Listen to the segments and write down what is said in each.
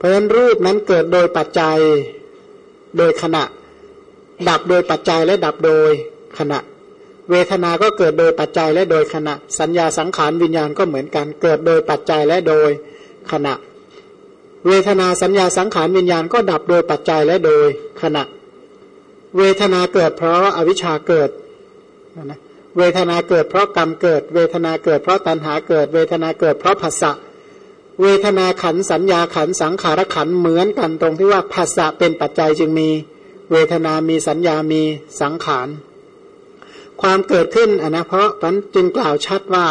เพราะฉะนั้นรูปนั้นเกิดโดยปัจจัยโดยขณะ ดับโดยปัจจัยและดับโดยขณะ เวทนา ก็เกิดโดยปัจจัยและโดยขณะ สัญญาสังขารวิญญาณก็เหมือนกัน เกิดโดยปัจจัยและโดยขณะ เวทนาสัญญาสังขารวิญญาณก็ดับโดยปัจจัยและโดยขณะ เวทนาเกิดเพราะอวิชชาเกิดนะเวทนาเกิดเพราะกรรมเกิด เวทนาเกิดเพราะตัณหาเกิด เวทนาเกิดเพราะภาษะเเวทนาขันสัญญาขันสังขารขันเหมือนกันตรงที่ว่าภาษะเป็นปัจจัยจึงมี เวทนามีสัญญามีสังขาร ความเกิดขึ้นอนะเพราะมันจึงกล่าวชัดว่า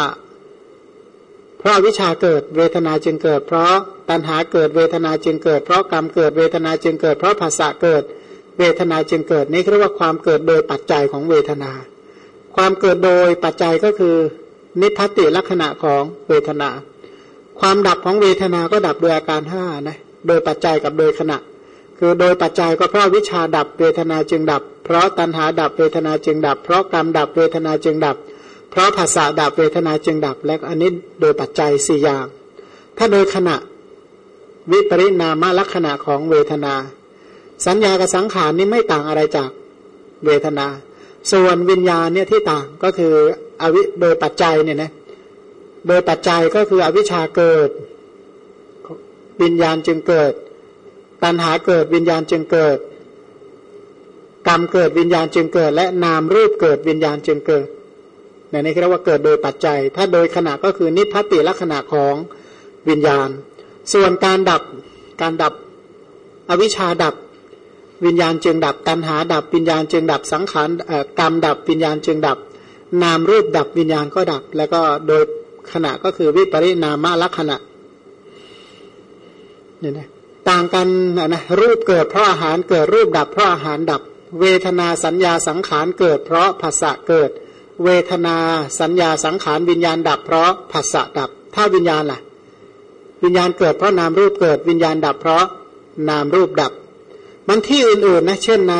เพราะวิชาเกิดเวทนาจึงเกิด เพราะตัณหาเกิดเวทนาจึงเกิด เพราะกรรมเกิดเวทนาจึงเกิด เพราะภาษะเกิด เวทนาจึงเกิดนี่เรียกว่าความเกิดโดยปัจจัยของเวทนา ความเกิดโดยปัจจัยก็คือ นิพพติลักษณะของเวทนา ความดับของเวทนาก็ดับโดยอาการห้านะ โดยปัจจัยกับโดยขณะ คือโดยปัจจัยก็เพราะวิชาดับเวทนาจึงดับ เพราะตัณหาดับเวทนาจึงดับ เพราะกรรมดับเวทนาจึงดับ เพราะภาษาดับเวทนาจึงดับ และอันนี้โดยปัจจัยสี่อย่าง ถ้าโดยขณะวิปริณามลักษณะของเวทนา สัญญากับสังขารนี่ไม่ต่างอะไรจากเวทนา ส่วนวิญญาณเนี่ยที่ต่างก็คืออวิโดยปัจจัยเนี่ยนะ โดยปัจจัยก็คืออวิชชาเกิด วิญญาณจึงเกิด ตัณหาเกิดวิญญาณจึงเกิด กรรมเกิดวิญญาณจึงเกิด และนามรูปเกิดวิญญาณจึงเกิดในนี้เรียกว่าเกิดโดยปัจจัย ถ้าโดยขณะก็คือนิพพติลักษณะของวิญญาณ ส่วนการดับการดับอวิชชาดับวิญญาณจึงดับ ตัณหาดับวิญญาณจึงดับสังขารกรรมดับวิญญาณจึงดับ นามรูปดับวิญญาณก็ดับ แล้วก็โดย ขณะก็คือวิปริณามลักษณะเนี่ยนะต่างกันนะรูปเกิดเพราะอาหารเกิดรูปดับเพราะอาหารดับ เวทนาสัญญาสังขารเกิด เพราะภาษะเกิด เวทนาสัญญาสังขารวิญญาณดับ เพราะภาษะดับ ถ้าวิญญาณล่ะ วิญญาณเกิดเพราะนามรูปเกิดวิญญาณดับ เพราะนามรูปดับ มันที่อื่นๆนะเช่นใน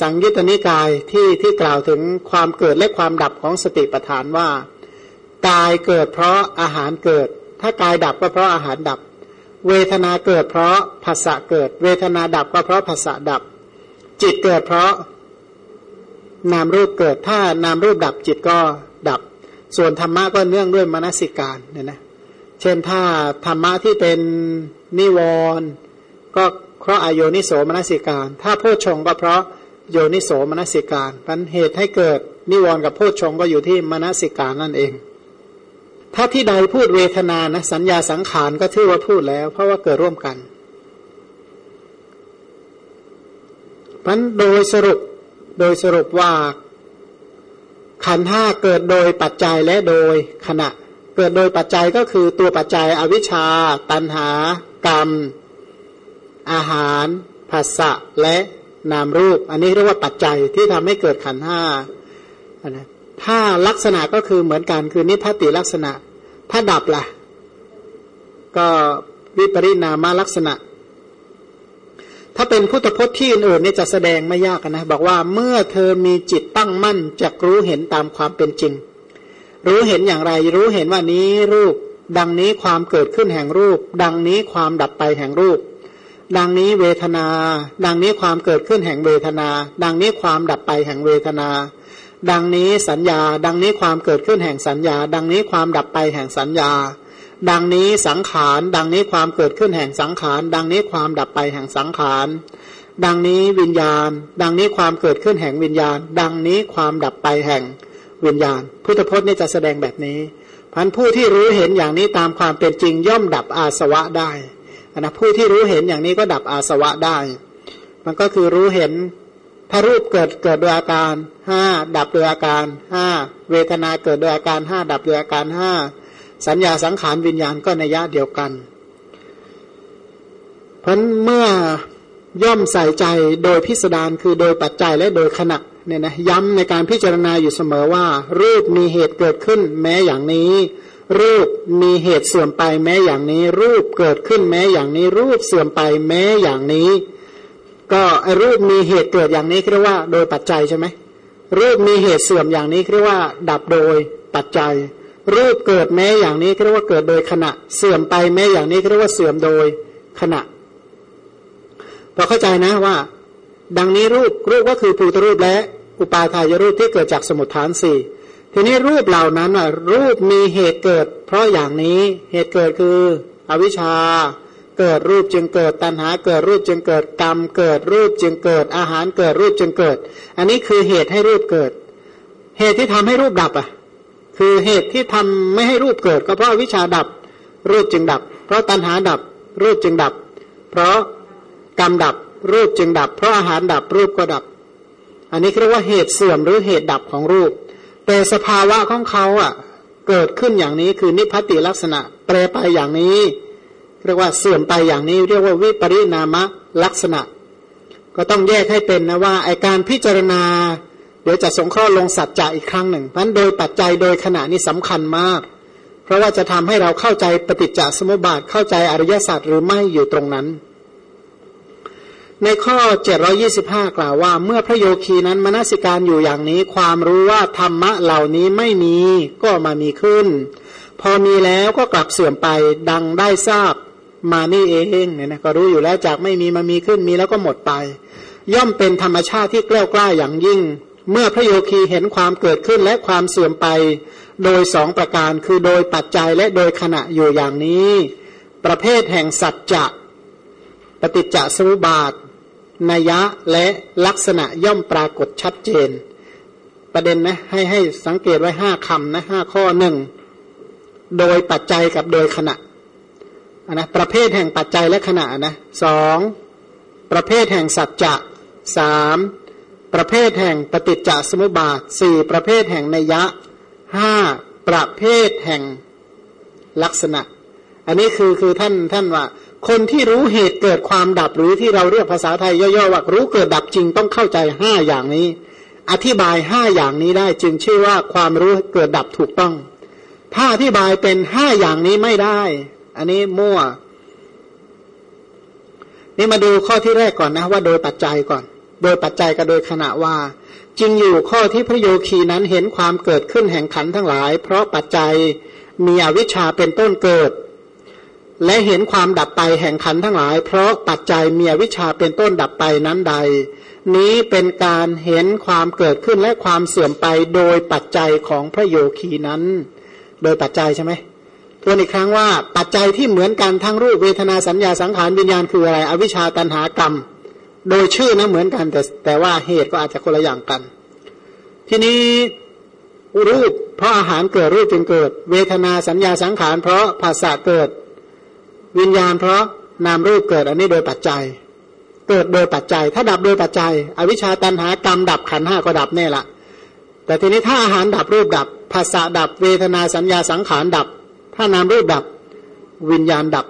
สังยุตตนิกายที่ที่กล่าวถึงความเกิดและความดับของสติปัฏฐานว่า กายเกิดเพราะอาหารเกิด ถ้ากายดับก็เพราะอาหารดับ เวทนาเกิดเพราะภาษะเกิด เวทนาดับก็เพราะภาษะดับ จิตเกิดเพราะนามรูปเกิด ถ้านามรูปดับจิตก็ดับ ส่วนธรรมะก็เนื่องด้วยมนสิการเนี่ยนะเช่นถ้าธรรมะที่เป็นนิวรณ์ก็เพราะอโยนิโสมนสิการ ถ้าโพชงก็เพราะโยนิโสมนสิการปันเหตุให้เกิดนิวรณ์กับโพชงก็อยู่ที่มนสิการนั่นเอง ถ้าที่ใดพูดเวทนานะสัญญาสังขารก็ถือว่าพูดแล้ว เพราะว่าเกิดร่วมกันพันโดยสรุปโดยสรุปว่าขันห้าเกิดโดยปัจจัยและโดยขณะ เกิดโดยปัจจัยก็คือตัวปัจจัยอวิชชา ตันหา กรรม อาหารภาษะและนามรูป อันนี้เรียกว่าปัจจัยที่ทำให้เกิดขันห้านะ ถ้าลักษณะก็คือเหมือนกันคือนิพพติลักษณะ ถ้าดับละ่ะ ก็วิปริณามาลักษณะ ถ้าเป็นพุทธพจน์ที่อื่นๆนี่จะแสดงไม่ยากนะ บอกว่าเมื่อเธอมีจิตตั้งมั่นจะรู้เห็นตามความเป็นจริง รู้เห็นอย่างไร รู้เห็นว่านี้รูป ดังนี้ความเกิดขึ้นแห่งรูป ดังนี้ความดับไปแห่งรูป ดังนี้เวทนา ดังนี้ความเกิดขึ้นแห่งเวทนา ดังนี้ความดับไปแห่งเวทนา ดังนี้สัญญา ดังนี้ความเกิดขึ้นแห่งสัญญา ดังนี้ความดับไปแห่งสัญญา ดังนี้สังขาร ดังนี้ความเกิดขึ้นแห่งสังขาร ดังนี้ความดับไปแห่งสังขาร ดังนี้วิญญาณ ดังนี้ความเกิดขึ้นแห่งวิญญาณ ดังนี้ความดับไปแห่งวิญญาณ พุทธพจน์นี่จะแสดงแบบนี้พันผู้ที่รู้เห็นอย่างนี้ตามความเป็นจริงย่อมดับอาสวะได้นะผู้ที่รู้เห็นอย่างนี้ก็ดับอาสวะได้ มันก็คือรู้เห็น ถ้ารูปเกิดเกิดโดยอาการห้าดับโดยอาการห้าเวทนาเกิดโดยอาการห้าดับโดยอาการห้าสัญญาสังขารวิญญาณก็ในยะเดียวกัน เพราะเมื่อย่อมใส่ใจโดยพิสดารคือโดยปัจจัยและโดยขณะเนี่ยนะย้ำในการพิจารณาอยู่เสมอว่า รูปมีเหตุเกิดขึ้นแม้อย่างนี้ รูปมีเหตุเสื่อมไปแม้อย่างนี้ รูปเกิดขึ้นแม้อย่างนี้ รูปเสื่อมไปแม้อย่างนี้ ก็รูปมีเหตุเกิดอย่างนี้เรียกว่าโดยปัจจัยใช่ไหมรูปมีเหตุเสื่อมอย่างนี้เรียกว่า ดับโดยปัจจัย รูปเกิดแม้อย่างนี้เรียกว่าเกิดโดยขณะ เสื่อมไปแม้อย่างนี้เรียกว่าเสื่อมโดยขณะพอเข้าใจนะว่า ดังนี้รูปรูปก็คือภูตรูปและอุปาทายรูปที่เกิดจากสมุทฐานสี่ทีนี้รูปเหล่านั้นอะรูปมีเหตุเกิด เพราะอย่างนี้เหตุเกิดคือ อวิชชา เกิดรูปจึงเกิดตัณหาเกิดรูปจึงเกิดกรรมเกิดรูปจึงเกิดอาหารเกิดรูปจึงเกิด อันนี้คือเหตุให้รูปเกิด เหตุที่ทำให้รูปดับอะ คือเหตุที่ทำไม่ให้รูปเกิด ก็เพราะวิชาดับ รูปจึงดับ เพราะตัณหาดับ รูปจึงดับ เพราะกรรมดับ รูปจึงดับ เพราะอาหารดับรูปก็ดับ อันนี้เรียกว่าเหตุเสื่อมหรือเหตุดับของรูป แต่สภาวะของเขาอะ เกิดขึ้นอย่างนี้คือนิพพติลักษณะแปรไปอย่างนี้ เรียกว่าเสื่อมไปอย่างนี้เรียกว่าวิปริณามะลักษณะ ก็ต้องแยกให้เป็นนะว่าไอการพิจารณา เดี๋ยวจะสงเคราะห์ลงสัจจะอีกครั้งหนึ่งเพราะโดยปัจจัยโดยขณะนี้สำคัญมาก เพราะว่าจะทำให้เราเข้าใจปฏิจจสมุปบาทเข้าใจอริยสัจหรือไม่อยู่ตรงนั้น ในข้อ 725 กล่าวว่า เมื่อพระโยคีนั้นมนสิการอยู่อย่างนี้ ความรู้ว่าธรรมะเหล่านี้ไม่มีก็มามีขึ้น พอมีแล้วก็กลับเสื่อมไปดังได้ทราบ มานี่เองเนี่ยนะก็รู้อยู่แล้วจากไม่มีมามีขึ้นมีแล้วก็หมดไป ย่อมเป็นธรรมชาติที่กล้ากล้าอย่างยิ่ง เมื่อพระโยคีเห็นความเกิดขึ้นและความเสื่อมไป โดยสองประการคือโดยปัจจัยและโดยขณะอยู่อย่างนี้ ประเภทแห่งสัจจะปฏิจจสมุปบาทนัยะและลักษณะย่อมปรากฏชัดเจน ประเด็นนะให้ให้สังเกตไว้ห้าคำนะห้าข้อหนึ่งโดยปัจจัยกับโดยขณะ นะประเภทแห่งปัจจัยและขณะนะสองประเภทแห่งสัจจะสามประเภทแห่งปฏิจจสมุปบาทสี่ประเภทแห่งนัยยะห้าประเภทแห่งลักษณะ อันนี้คือคือท่านท่านว่า คนที่รู้เหตุเกิดความดับหรือที่เราเรียกภาษาไทยย่อๆว่ารู้เกิดดับจริงต้องเข้าใจห้าอย่างนี้ อธิบายห้าอย่างนี้ได้จึงชื่อว่าความรู้เกิดดับถูกต้อง ถ้าอธิบายเป็นห้าอย่างนี้ไม่ได้ อันนี้มั่ว นี่มาดูข้อที่แรกก่อนนะ ว่าโดยปัจจัยก่อน โดยปัจจัยกับโดยขณะว่า จริงอยู่ข้อที่พระโยคีนั้นเห็นความเกิดขึ้นแห่งขันทั้งหลาย เพราะปัจจัยมีอวิชชาเป็นต้นเกิด และเห็นความดับไปแห่งขันทั้งหลาย เพราะปัจจัยมีอวิชชาเป็นต้นดับไปนั้นใด นี้เป็นการเห็นความเกิดขึ้นและความเสื่อมไปโดยปัจจัยของพระโยคีนั้น โดยปัจจัยใช่ไหม ทวนอีกครั้งว่าปัจจัยที่เหมือนกันทั้งรูปเวทนาสัญญาสังขารวิญญาณคืออะไร อวิชชาตันหากรรม โดยชื่อนะเหมือนกัน แต่แต่ว่าเหตุก็อาจจะคนละอย่างกัน ทีนี้รูปเพราะอาหารเกิดรูปจึงเกิด เวทนาสัญญาสังขาร เพราะภาษาเกิด วิญญาณเพราะนามรูปเกิดอันนี้โดยปัจจัย เกิดโดยปัจจัย ถ้าดับโดยปัจจัย อวิชชาตันหากรรมดับขันห้าก็ดับแน่ละแต่ทีนี้ถ้าอาหารดับรูปดับภาษาดับ เวทนาสัญญาสังขารดับ ถ้านามรูปดับ วิญญาณดับ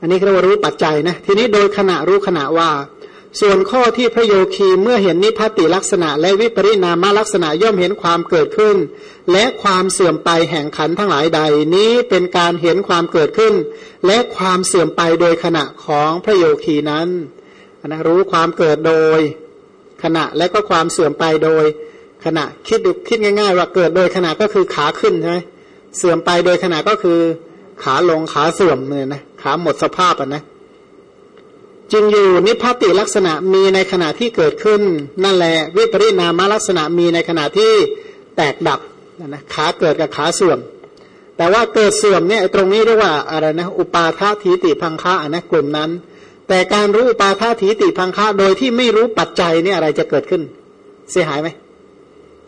อันนี้เรียกว่ารู้ปัจจัยนะ ทีนี้โดยขณะรู้ขณะว่า ส่วนข้อที่พระโยคีเมื่อเห็นนิพพติลักษณะ และวิปริณามลักษณะย่อมเห็นความเกิดขึ้น และความเสื่อมไปแห่งขันทั้งหลายใด นี้เป็นการเห็นความเกิดขึ้น และความเสื่อมไปโดยขณะของพระโยคีนั้นนะรู้ความเกิดโดยขณะและก็ความเสื่อมไปโดย ขณะคิดดูคิดง่าย ๆ ว่าเกิดโดยขณะก็คือขาขึ้นใช่ไหมเสื่อมไปโดยขณะก็คือ ขาลงขาเสื่อมเนี่ยนะขาหมดสภาพอะนะจึงอยู่นิพพติลักษณะมีในขณะที่เกิดขึ้น นั่นแหละวิปริณามลักษณะมีในขณะที่แตกดับนะขาเกิดกับขาเสื่อม แต่ว่าเกิดเสื่อมเนี่ยตรงนี้เรียกว่าอะไรนะอุปาทาทีติพังคะนะกลุ่มนั้น แต่การรู้อุปาทาทีติพังคะโดยที่ไม่รู้ปัจจัยเนี่ยอะไรจะเกิดขึ้น เสียหายไหม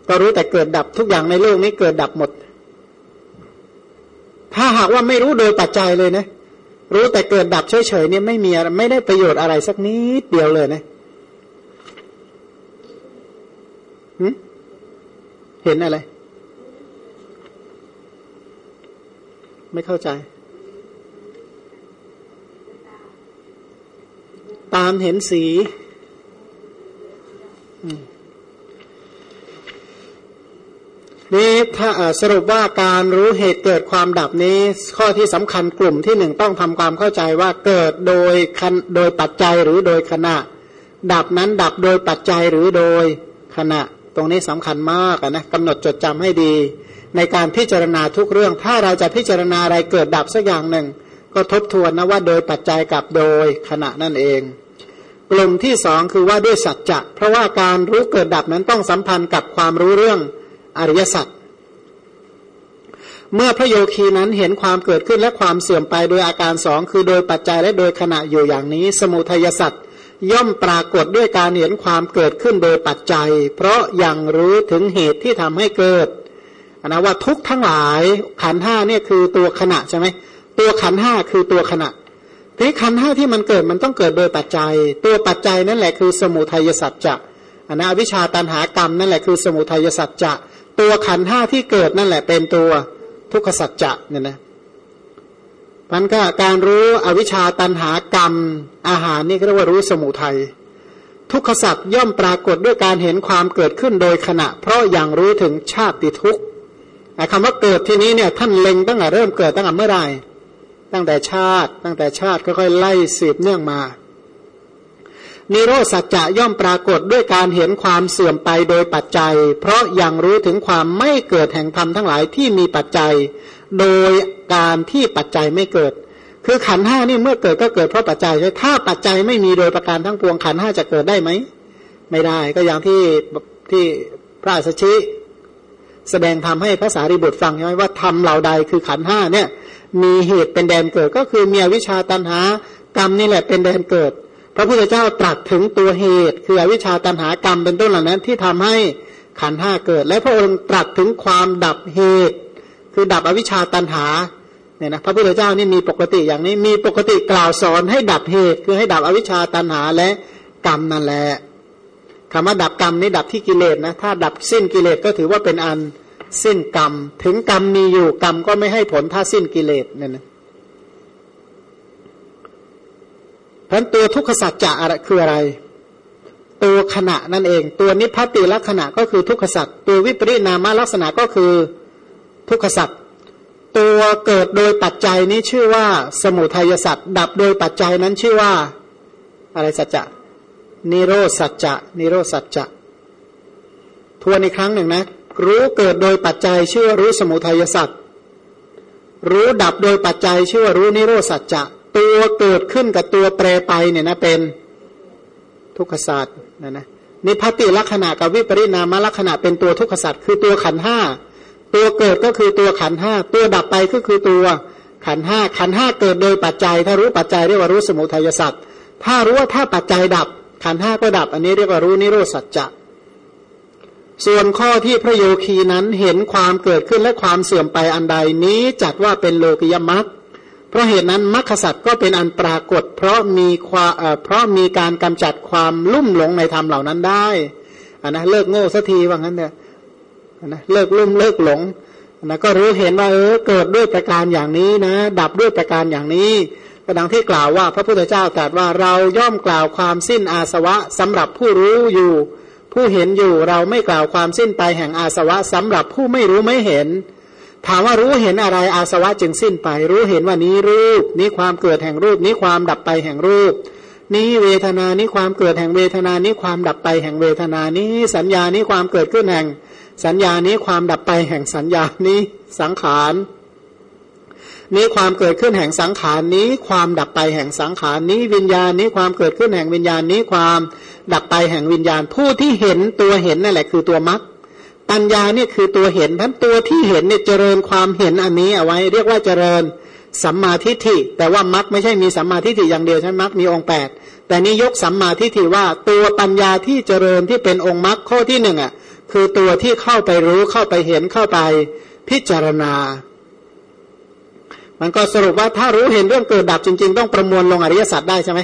ก็รู้แต่เกิดดับทุกอย่างในโลกนี้เกิดดับหมด ถ้าหากว่าไม่รู้โดยปัจจัยเลยนะ รู้แต่เกิดดับเฉยๆเนี่ยไม่มีไม่ได้ประโยชน์อะไรสักนิดเดียวเลยนะเห็นอะไร ไม่เข้าใจ ตามเห็นสี อืม นี้ถ้าสรุปว่าการรู้เหตุเกิดความดับนี้ ข้อที่สำคัญกลุ่มที่หนึ่งต้องทำความเข้าใจว่าเกิดโดยโดยปัจจัยหรือโดยขณะ ดับนั้นดับโดยปัจจัยหรือโดยขณะ ตรงนี้สำคัญมากนะกำหนดจดจำให้ดี ในการพิจารณาทุกเรื่อง ถ้าเราจะพิจารณาอะไรเกิดดับสักอย่างหนึ่ง ก็ทบทวนนะว่าโดยปัจจัยกับโดยขณะนั่นเองกลุ่มที่สองคือว่าด้วยสัจจะเพราะว่าการรู้เกิดดับนั้นต้องสัมพันธ์กับความรู้เรื่อง อริยสัจเมื่อพระโยคีนั้นเห็นความเกิดขึ้นและความเสื่อมไปโดยอาการสองคือโดยปัจจัยและโดยขณะอยู่อย่างนี้ สมุทัยสัตว์ย่อมปรากฏด้วยการเห็นความเกิดขึ้นโดยปัจจัย เพราะยังรู้ถึงเหตุที่ทำให้เกิดนะว่าทุกทั้งหลายขันห้าเนี่ยคือตัวขณะใช่ไหมตัวขันห้าคือตัวขณะทีขันห้าที่มันเกิดมันต้องเกิดโดยปัจจัย ตัวปัจจัยนั่นแหละคือสมุทัยสัจจะอันนะวิชาตันหากรรมนั่นแหละคือสมุทัยสัจจะ ตัวขันห้าที่เกิดนั่นแหละเป็นตัวทุกขสัจจะเนี่ยนะมันก็การรู้อวิชชาตันหากรรมอาหารนี่เรียกว่ารู้สมุทัยทุกขสัจย่อมปรากฏด้วยการเห็นความเกิดขึ้นโดยขณะ เพราะอย่างรู้ถึงชาติทุกข์คำว่าเกิดที่นี้เนี่ยท่านเล็งตั้งแต่เริ่มเกิดตั้งแต่เมื่อไรตั้งแต่ชาติ ตั้งแต่ชาติค่อยๆไล่สืบเนื่องมา นิโรธสัจจะย่อมปรากฏด้วยการเห็นความเสื่อมไปโดยปัจจัย เพราะยังรู้ถึงความไม่เกิดแห่งธรรมทั้งหลายที่มีปัจจัย โดยการที่ปัจจัยไม่เกิด คือขันห้านี่เมื่อเกิดก็เกิดเพราะปัจจัยใช่ถ้าปัจจัยไม่มีโดยประการทั้งปวงขันห้าจะเกิดได้ไหมไม่ได้ก็อย่างที่ที่พระสัชชิแสดงทำให้ภาษาริบุตรฟังใช่ไหมว่าทำเหล่าใดคือขันห้าเนี่ย มีเหตุเป็นแดนเกิดก็คือมีวิชาตันหากรรมนี่แหละเป็นแดนเกิด พระพุทธเจ้าตรัสถึงตัวเหตุ คืออวิชชาตันหากรรมเป็นต้นเหล่านั้นที่ทำให้ขันห้าเกิด และพระองค์ตรัสถึงความดับเหตุ คือดับอวิชชาตันหาเนี่ยนะพระพุทธเจ้านี่มีปกติอย่างนี้มีปกติกล่าวสอนให้ดับเหตุ คือให้ดับอวิชชาตันหาและกรรมนั่นแหละคำว่าดับกรรมนี่ดับที่กิเลสนะถ้าดับสิ้นกิเลสก็ถือว่าเป็นอันสิ้นกรรม ถึงกรรมมีอยู่กรรมก็ไม่ให้ผลถ้าสิ้นกิเลสเนี่ยนะ พราะตัวทุกขสัจจะอะไรคืออะไร ตัวขณะนั่นเอง ตัวนิพพติลักษณะก็คือทุกขสัจตัววิปริณามลักษณะก็คือทุกขสัจตัวเกิดโดยปัจจัยนี้ชื่อว่า สมุทัยสัจดับโดยปัจจัยนั้นชื่อว่า อะไรสัจจะนิโรสัจจะนิโรสัจจะทวนอีกครั้งหนึ่งนะ รู้เกิดโดยปัจจัยชื่อว่ารู้สมุทัยสัจรู้ดับโดยปัจจัยชื่อว่ารู้นิโรสัจจะ ตัวเกิดขึ้นกับตัวแปรไปเนี่ยนะเป็นทุกขศาสตร์นะนะนิพติลักษณะกับวิปริณามลักษณะเป็นตัวทุกขศาสตร์คือตัวขันห้าตัวเกิดก็คือตัวขันห้าตัวดับไปก็คือตัวขันห้าขันห้าเกิดโดยปัจจัย ถ้ารู้ปัจจัยเรียกว่ารู้สมุทัยสัตว์ถ้ารู้ว่าถ้าปัจจัยดับ ขันห้าก็ดับ อันนี้เรียกว่ารู้นิโรธสัจจะส่วนข้อที่พระโยคีนั้นเห็นความเกิดขึ้นและความเสื่อมไปอันใดนี้จัดว่าเป็นโลกิยมัค เพราะเหตุนั้นมรรคสัตว์ก็เป็นอันปรากฏ เพราะมีความเพราะมีการกำจัดความลุ่มหลงในธรรมเหล่านั้นได้อันนะเลิกโง่สักทีว่างั้นเนี่ยนะเลิกลุ่มเลิกหลงนะก็รู้เห็นว่าเออเกิดด้วยประการอย่างนี้นะ ดับด้วยประการอย่างนี้ก็ดังที่กล่าวว่าพระพุทธเจ้าตรัสว่าเราย่อมกล่าวความสิ้นอาสวะสำหรับผู้รู้อยู่ ผู้เห็นอยู่เราไม่กล่าวความสิ้นไปแห่งอาสวะสำหรับผู้ไม่รู้ไม่เห็น ถามว่ารู้เห็นอะไรอาสวะจึงสิ้นไป รู้เห็นว่านี้รูป นี้ความเกิดแห่งรูป นี้ความดับไปแห่งรูป นี้เวทนานี้ความเกิดแห่งเวทนา นี้ความดับไปแห่งเวทนา นี้สัญญานี้ความเกิดขึ้นแห่ง สัญญานี้ความดับไปแห่งสัญญานี้สังขารนี้ความเกิดขึ้นแห่งสังขารนี้ ความดับไปแห่งสังขารนี้ วิญญาณนี้ความเกิดขึ้นแห่งวิญญาณนี้ความดับไปแห่งวิญญาณ ผู้ที่เห็นตัวเห็นนั่นแหละคือตัวมรรค ปัญญาเนี่ยคือตัวเห็นทั้นตัวที่เห็นเนี่ยเจริญความเห็นอันนี้เอาไว้ เรียกว่าเจริญสัมมาทิฏฐิ แต่ว่ามักไม่ใช่มีสัมมาทิฏฐิอย่างเดียวใช่มมักมีองค์แปดแต่นี้ยกสัมมาทิฏฐิว่าตัวปัญญาที่เจริญที่เป็นองค์มักข้อที่หนึ่งอะคือตัวที่เข้าไปรู้เข้าไปเห็นเข้าไปพิจารณา มันก็สรุปว่าถ้ารู้เห็นเรื่องเกิดดับจริง ๆ ต้องประมวลลงอริยสัจได้ใช่ไหม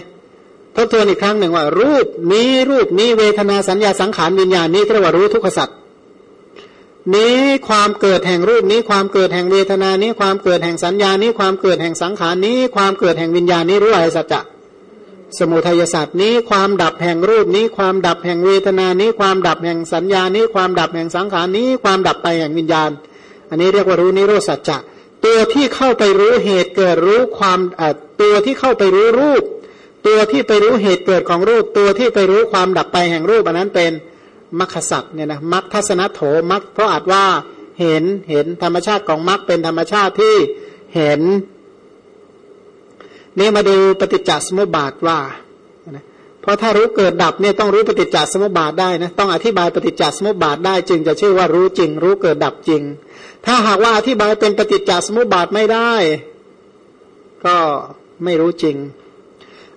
ทบทวนอีกครั้งหนึ่งว่า รูปนี้รูปนี้เวทนาสัญญาสังขารวิญญาณนี้เรียกว่ารู้ทุกขสัจ นี้ความเกิดแห่งรูปนี้ความเกิดแห่งเวทนานี้ความเกิดแห่งสัญญานี้ความเกิดแห่งสังขารนี้ ความเกิดแห่งวิญญาณนี้รู้อะไรสัจจะสมุทัยศาสตร์นี้ความดับแห่งรูปนี้ ความดับแห่งเวทนานี้ ความดับแห่งสัญญานี้ ความดับแห่งสังขารนี้ ความดับไปแห่งวิญญาณ อันนี้เรียกว่ารู้นิโรธสัจจะตัวที่เข้าไปรู้เหตุเกิดรู้ความตัวที่เข้าไปรู้รูป ตัวที่ไปรู้เหตุเกิดของรูป ตัวที่ไปรู้ความดับไปแห่งรูปอันนั้นเป็น มัคคสัตเนี่ยนะมัคทัศนโถมัคเพราะอาจว่าเห็นเห็นธรรมชาติของมัคเป็นธรรมชาติที่เห็น นี่มาดูปฏิจจสมุปบาทว่าเพราะถ้ารู้เกิดดับเนี่ยต้องรู้ปฏิจจสมุปบาทได้นะต้องอธิบายปฏิจจสมุปบาทได้ จึงจะชื่อว่ารู้จริง รู้เกิดดับจริง ถ้าหากว่าอธิบายเป็นปฏิจจสมุปบาทไม่ได้ ก็ไม่รู้จริง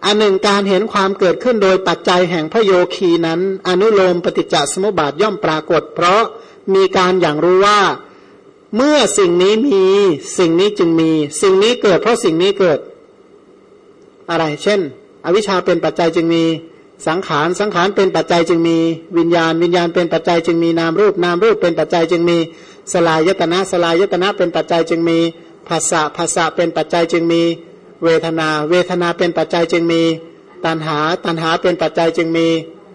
อันหนึ่งการเห็นความเกิดขึ้นโดยปัจจัยแห่งพระโยคีนั้น อนุโลมปฏิจจสมุปบาทย่อมปรากฏ เพราะมีการอย่างรู้ว่าเมื่อสิ่งนี้มีสิ่งนี้จึงมี สิ่งนี้เกิด เพราะสิ่งนี้เกิด อะไร เช่น อวิชชาเป็นปัจจัยจึงมี สังขารสังขารเป็นปัจจัยจึงมี วิญญาณ วิญญาณเป็นปัจจัยจึงมีนามรูปนามรูปเป็นปัจจัยจึงมีสลายยตนะสลายยตนะเป็นปัจจัยจึงมีภาษาภาษาเป็นปัจจัยจึงมี เวทนา เวทนาเป็นปัจจัยจึงมี ตัณหา ตัณหาเป็นปัจจัยจึงมี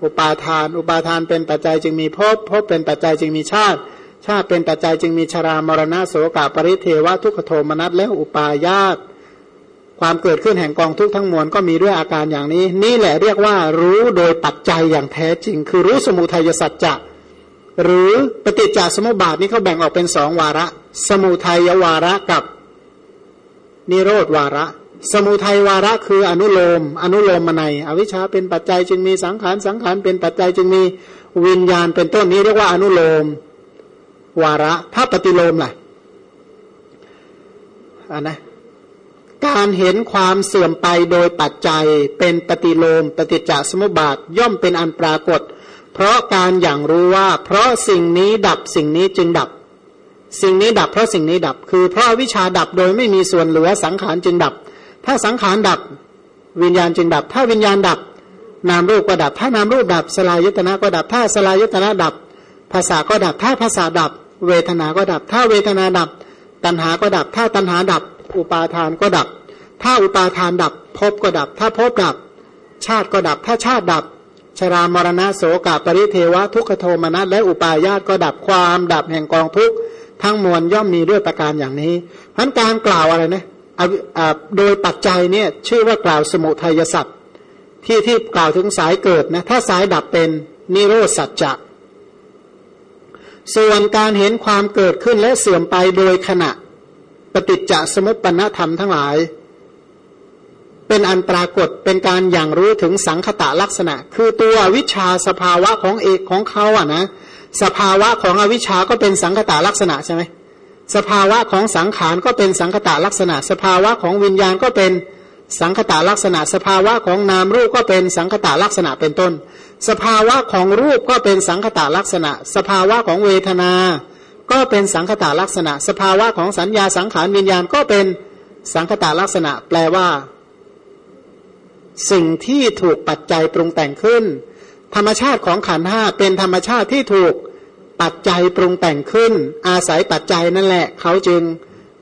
อุปาทาน อุปาทานเป็นปัจจัยจึงมีภพภพเป็นปัจจัยจึงมีชาติ ชาติเป็นปัจจัยจึงมีชรามรณะโสกปริเทวะทุกขโทมนัสและอุปาญาตความเกิดขึ้นแห่งกองทุกข์ทั้งมวลก็มีด้วยอาการอย่างนี้ นี่แหละเรียกว่ารู้โดยปัจจัยอย่างแท้จริง คือรู้สมุทัยสัจจะหรือปฏิจจสมุปบาทนี้เขาแบ่งออกเป็นสองวาระ สมุทัยวาระกับนิโรธวาระ สมุทัยวาระคืออนุโลม อนุโลมมาในอวิชชาเป็นปัจจัยจึงมีสังขารสังขารเป็นปัจจัยจึงมีวิญญาณเป็นต้นนี้เรียกว่าอนุโลม วาระถ้าปฏิโลมล่ะอันนะการเห็นความเสื่อมไปโดยปัจจัยเป็นปฏิโลม ปฏิจจสมุปบาทย่อมเป็นอันปรากฏ เพราะการอย่างรู้ว่า เพราะสิ่งนี้ดับสิ่งนี้จึงดับ สิ่งนี้ดับเพราะสิ่งนี้ดับ คือเพราะวิชาดับโดยไม่มีส่วนเหลือสังขารจึงดับ ถ้าสังขารดับวิญญาณจึงดับ ถ้าวิญญาณดับ นามรูปก็ดับ ถ้านามรูปดับสลายยตนะก็ดับ ถ้าสลายยตนะดับ ภาษาก็ดับ ถ้าภาษาดับ เวทนาก็ดับ ถ้าเวทนาดับ ตัณหาก็ดับ ถ้าตัณหาดับ อุปาทานก็ดับ ถ้าอุปาทานดับภพก็ดับ ถ้าภพดับ ชาติก็ดับ ถ้าชาติดับ ชรามรณะโสกาปริเทวะทุกขโทมนัสและอุปาญาตก็ดับความดับแห่งกองทุกทั้งมวลย่อมมีด้วยประการอย่างนี้พันการกล่าวอะไรนะ โดยปัจจัยเนี่ยชื่อว่ากล่าวสมุทัยสัตว์ที่ที่กล่าวถึงสายเกิดนะถ้าสายดับเป็นนิโรธสัจจะส่วนการเห็นความเกิดขึ้นและเสื่อมไปโดยขณะปฏิจจสมุปปนธรรมทั้งหลาย เป็นอันปรากฏเป็นการอย่างรู้ถึงสังคตะลักษณะ คือตัววิชาสภาวะของเอกของเขาอะนะสภาวะของอวิชาก็เป็นสังคตะลักษณะใช่ไหม สภาวะของสังขารก็เป็นสังคตะลักษณะ สภาวะของวิญญาณก็เป็นสังคตะลักษณะ สภาวะของนามรูปก็เป็นสังคตะลักษณะเป็นต้น สภาวะของรูปก็เป็นสังคตะลักษณะ สภาวะของเวทนา ก็เป็นสังคตาลักษณะ สภาวะของสัญญาสังขารวิญญาณก็เป็นสังคตาลักษณะ แปลว่า สิ่งที่ถูกปัจจัยปรุงแต่งขึ้น ธรรมชาติของขันห้าเป็นธรรมชาติที่ถูก ปัจจัยปรุงแต่งขึ้น อาศัยปัจจัยนั่นแหละ เขาจึง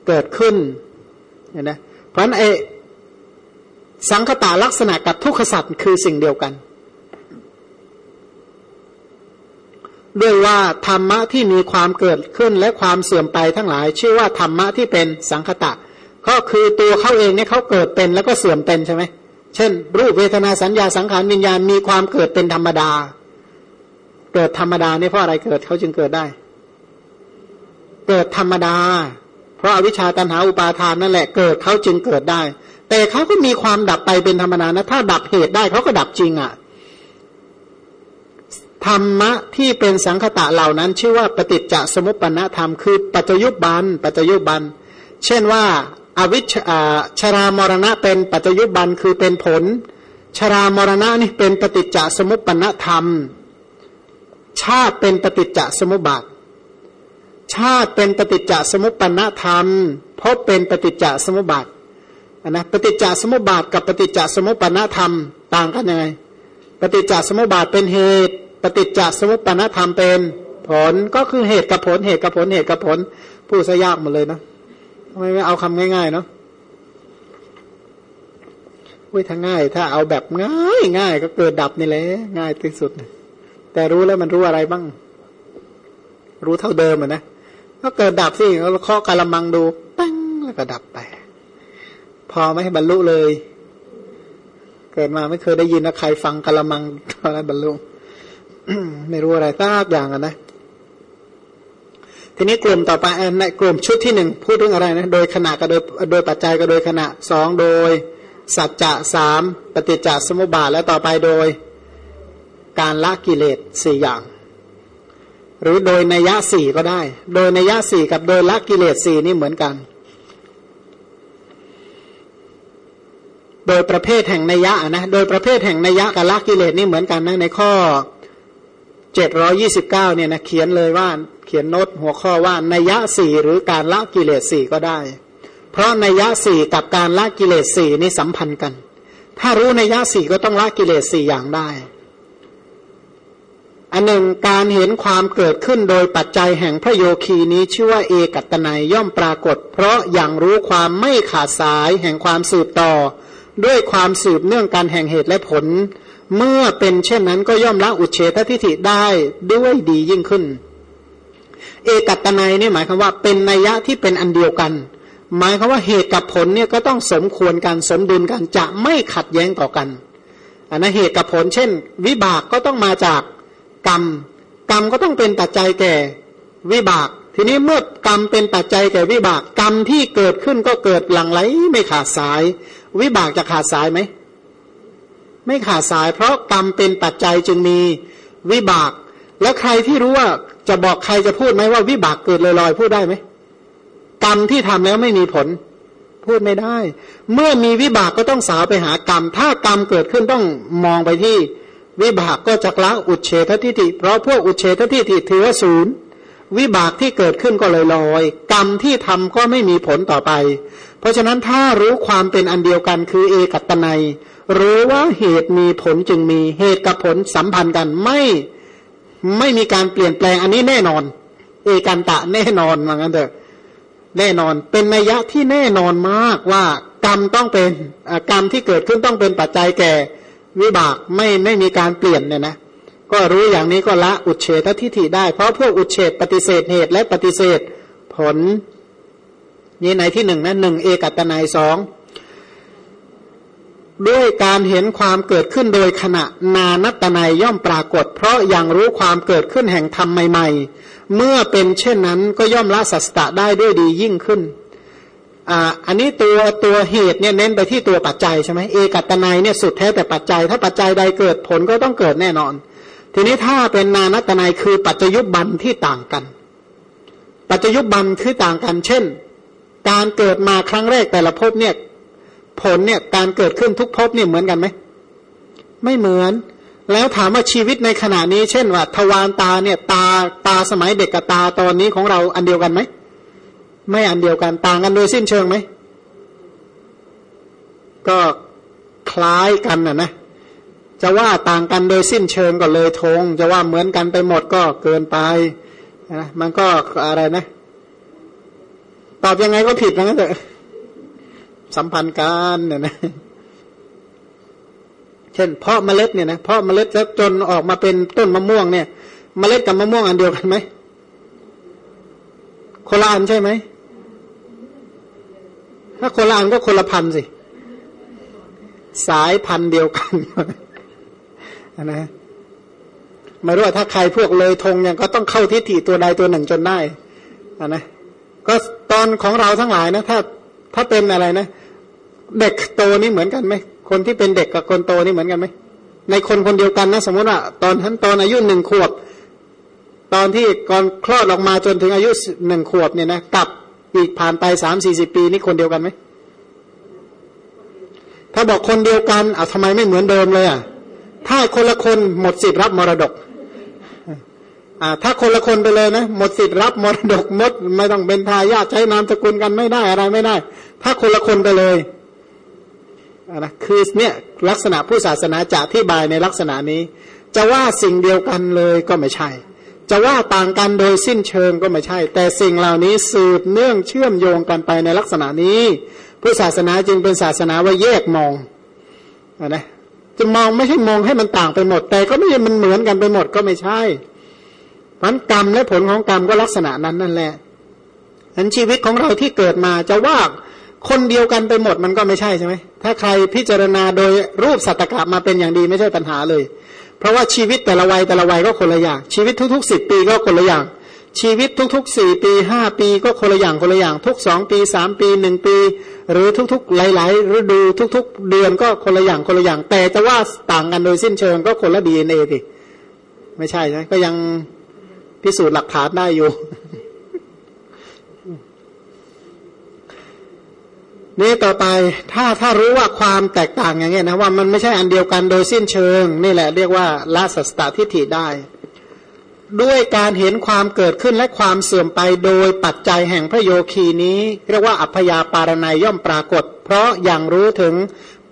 เกิดขึ้นเห็นไหมเพราะนั้นเอสังคตาลักษณะกับทุกขสัตว์คือสิ่งเดียวกัน ด้วยว่าธรรมะที่มีความเกิดขึ้นและความเสื่อมไปทั้งหลาย ชื่อว่าธรรมะที่เป็นสังคตะ ก็คือตัวเขาเองเนี่ยเขาเกิดเป็นแล้วก็เสื่อมเป็นใช่ไหมเช่น รูปเวทนาสัญญาสังขารวิญญาณมีความเกิดเป็นธรรมดา เกิดธรรมดาเนี่ยเพราะอะไรเกิดเขาจึงเกิดได้ เกิดธรรมดา เพราะอาวิชชาตันหาอุปาทานนั่นแหละเกิดเขาจึงเกิดได้ แต่เขาก็มีความดับไปเป็นธรรมดานะถ้าดับเหตุได้เขาก็ดับจริงอะ่ะธรรมะที่เป็นสังคตะเหล่านั้น ชื่อว่าปฏิจจสมุปปนธรรมคือปัจจยุบันปัจจยุบัน เช่นว่าอาวิชชารามรณะเป็นปัจจยุบันคือเป็นผล ชรามรณะนี่เป็นปฏิจจสมุปปนธรรม ชาติเป็นปฏิจจสมุปบาท ชาติเป็นปฏิจจสมุปปนธรรมพบเป็นปฏิจจสมุปบาทนะปฏิจจสมุปบาทกับปฏิจจสมุปปนธรรมต่างกันยังไง ปฏิจจสมุปบาทเป็นเหตุ ปฏิจจสมุปปนธรรมเป็นผลก็คือเหตุกับผลเหตุกับผลเหตุกับผลผู้ซะยากหมดเลยนะไมไม่เอาคำง่ายๆเนาะวิถ้าง่าย ถ้าเอาแบบง่ายง่ายก็เกิดดับนี่แหละง่ายที่สุด แต่รู้แล้วมันรู้อะไรบ้าง รู้เท่าเดิมอะนะก็เกิดดับสิเราเคาะกาละมังดูปั้งแล้วก็ดับไป พอไม่ให้บรรลุเลย เกิดมาไม่เคยได้ยินนะใครฟังกาละมังอะไรบรรลุไม่รู้อะไรสักอย่างอะนะทีนี้กลุ่มต่อไปในกลุ่มชุดที่หนึ่งพูดเรื่องอะไรนะโดยขณะกับโดยโดยปัจจัยกับโดยขณะสองโดยสัจจะสามปฏิจจสมุปบาทและต่อไปโดย การละกิเลสสี่อย่าง หรือโดยนัยยะสี่ก็ได้ โดยนัยยะสี่กับโดยละกิเลสสี่นี่เหมือนกัน โดยประเภทแห่งนัยยะนะโดยประเภทแห่งนัยยะกับละกิเลสนี่เหมือนกันนะในข้อเจ็ดร้อยี่สิบเก้าเนี่ยนะเขียนเลยว่าเขียนโน้ตหัวข้อว่านัยยะสี่หรือการละกิเลสสี่ก็ได้ เพราะนัยยะสี่กับการละกิเลสสี่นี่สัมพันธ์กัน ถ้ารู้นัยยะสี่ก็ต้องละกิเลสสี่อย่างได้ อันหนึ่งการเห็นความเกิดขึ้นโดยปัจจัยแห่งพระโยคีนี้ชื่อว่าเอกัตนัยย่อมปรากฏ เพราะอย่างรู้ความไม่ขาดสายแห่งความสืบต่อ ด้วยความสืบเนื่องการแห่งเหตุและผล เมื่อเป็นเช่นนั้นก็ย่อมละอุเฉททิฏฐิได้ด้วยดียิ่งขึ้น เอกัตนัยนี่หมายความว่าเป็นนัยยะที่เป็นอันเดียวกัน หมายความว่าเหตุกับผลเนี่ยก็ต้องสมควรกันสมดุลกันจะไม่ขัดแย้งต่อกันอันนั้นเหตุกับผล เช่น วิบากก็ต้องมาจาก กรรม กรรมก็ต้องเป็นปัจจัยแก่วิบาก ทีนี้เมื่อกรรมเป็นปัจจัยแก่วิบาก กรรมที่เกิดขึ้นก็เกิดหลังไหลไม่ขาดสาย วิบากจะขาดสายไหมไม่ขาดสาย เพราะกรรมเป็นปัจจัยจึงมีวิบาก แล้วใครที่รู้ว่าจะบอกใครจะพูดไหมว่าวิบากเกิดลอยๆพูดได้ไหมกรรมที่ทำแล้วไม่มีผล พูดไม่ได้ เมื่อมีวิบากก็ต้องสาวไปหากรรม ถ้ากรรมเกิดขึ้นต้องมองไปที่ วิบากก็จะละอุเฉททิฏฐิเพราะพวกอุเฉททิฏฐิถือว่าศูนย์วิบากที่เกิดขึ้นก็เลยลอย กรรมที่ทำก็ไม่มีผลต่อไป เพราะฉะนั้นถ้ารู้ความเป็นอันเดียวกันคือเอกัตนัยรู้ว่าเหตุมีผลจึงมีเหตุกับผลสัมพันธ์กันไม่ไม่มีการเปลี่ยนแปลงอันนี้แน่นอน เอกันตะแน่นอนว่างั้นเถอะแน่นอนเป็นนัยยะที่แน่นอนมากว่ากรรมต้องเป็นกรรมที่เกิดขึ้นต้องเป็นปัจจัยแก่ วิบากไม่ไม่มีการเปลี่ยนเนี่ยนะก็รู้อย่างนี้ก็ละอุเฉททิฏฐิได้ เพราะพวกอุเฉทปฏิเสธเหตุและปฏิเสธผลนี่ในที่หนึ่งนะหนึ่งเอกัตนายสองด้วยการเห็นความเกิดขึ้นโดยขณะนานัตนายย่อมปรากฏ เพราะยังรู้ความเกิดขึ้นแห่งธรรมใหม่ ๆ เมื่อเป็นเช่นนั้นก็ย่อมละสัสตะได้ด้วยดียิ่งขึ้น อ่าอันนี้ตัวตัวเหตุเนี่ยเน้นไปที่ตัวปัจจัยใช่ไหมเอกัตนายเนี่ยสุดแท้แต่ปัจจัย ถ้าปัจจัยใดเกิดผลก็ต้องเกิดแน่นอน ทีนี้ถ้าเป็นนานัตนายคือปัจจยุบันที่ต่างกัน ปัจจยุบันคือต่างกัน เช่น การเกิดมาครั้งแรกแต่ละภพเนี่ยผลเนี่ยการเกิดขึ้นทุกภพเนี่ยเหมือนกันไหมไม่เหมือน แล้วถามว่าชีวิตในขณะนี้ เช่นว่า ทวารตาเนี่ยตาตาสมัยเด็กกับตาตอนนี้ของเราอันเดียวกันไหม ไม่อันเดียวกันต่างกันโดยสิ้นเชิงไหม ก็คล้ายกันนะนะจะว่าต่างกันโดยสิ้นเชิงก็เลยทง จะว่าเหมือนกันไปหมดก็เกินไปนะมันก็อะไรนะ ตอบยังไงก็ผิดนะเถอะสัมพันธ์กันเนี่ยนะเช่น เพาะเมล็ดเนี่ยนะเพาะเมล็ดแล้วจนออกมาเป็นต้นมะม่วงเนี่ย เมล็ดกับมะม่วงอันเดียวกันไหมโคละอันใช่ไหม ถ้าคนละอันก็คนละพันสิ สายพันเดียวกันนะไม่รู้ว่าถ้าใครพวกเลยทงยังก็ต้องเข้าทิฏฐิตัวใดตัวหนึ่งจนได้นะก็ตอนของเราทั้งหลายนะ ถ้าถ้าเป็นอะไรนะ เด็กโตนี่เหมือนกันไหมคนที่เป็นเด็กกับคนโตนี่เหมือนกันไหมในคนคนเดียวกันนะ สมมติว่า ตอนท่านตอนอายุหนึ่งขวบ ตอนที่ก่อนคลอดออกมาจนถึงอายุหนึ่งขวบเนี่ยนะกับ อีกผ่านไปสามสี่สิบปีนี่คนเดียวกันไหมถ้าบอกคนเดียวกันอะทำไมไม่เหมือนเดิมเลยอะถ้าคนละคนหมดสิทธิ์รับมรดกอ่าถ้าคนละคนไปเลยนะหมดสิทธิ์รับมรดกหมดไม่ต้องเป็นทายาทใช้นามสกุลกันไม่ได้อะไรไม่ได้ ถ้าคนละคนไปเลยนะคือเนี่ยลักษณะผู้ศาสนาจะอธิบายในลักษณะนี้ จะว่าสิ่งเดียวกันเลยก็ไม่ใช่ จะว่าต่างกันโดยสิ้นเชิงก็ไม่ใช่ แต่สิ่งเหล่านี้สืบเนื่องเชื่อมโยงกันไปในลักษณะนี้ผู้ศาสนาจึงเป็นศาสนาว่าแยกมองนะจะมองไม่ใช่มองให้มันต่างไปหมด แต่ก็ไม่ใช่มันเหมือนกันไปหมดก็ไม่ใช่พันกรรมและผลของกรรมก็ลักษณะนั้นนั่นแหละอันชีวิตของเราที่เกิดมาจะว่าคนเดียวกันไปหมดมันก็ไม่ใช่ใช่ไหมถ้าใครพิจารณาโดยรูปสัตตกะมาเป็นอย่างดีไม่ใช่ปัญหาเลย ราะว่าชีวิตแต่ละวัยแต่ละวัยก็คนละอย่าง ชีวิตทุกๆสิบปีก็คนละอย่าง ชีวิตทุกๆสี่ปีห้าปีก็คนละอย่างคนละอย่าง ทุกสองปีสามปีหนึ่งปี หรือทุกๆ หลายๆฤดูทุก ๆ เดือนก็คนละอย่างคนละอย่าง แต่จะว่าต่างกันโดยสิ้นเชิงก็คนละดีเอ็นเอสิไม่ใช่ใช่ก็ยังพิสูจน์หลักฐานได้อยู่ นี่ต่อไปถ้าถ้ารู้ว่าความแตกต่างอย่างเงี้ยนะว่ามันไม่ใช่อันเดียวกันโดยสิ้นเชิง นี่แหละเรียกว่าละสัสตทิฏฐิได้ ด้วยการเห็นความเกิดขึ้นและความเสื่อมไปโดยปัจจัยแห่งพระโยคีนี้ เรียกว่าอัพยาปารณัยย่อมปรากฏ เพราะอย่างรู้ถึง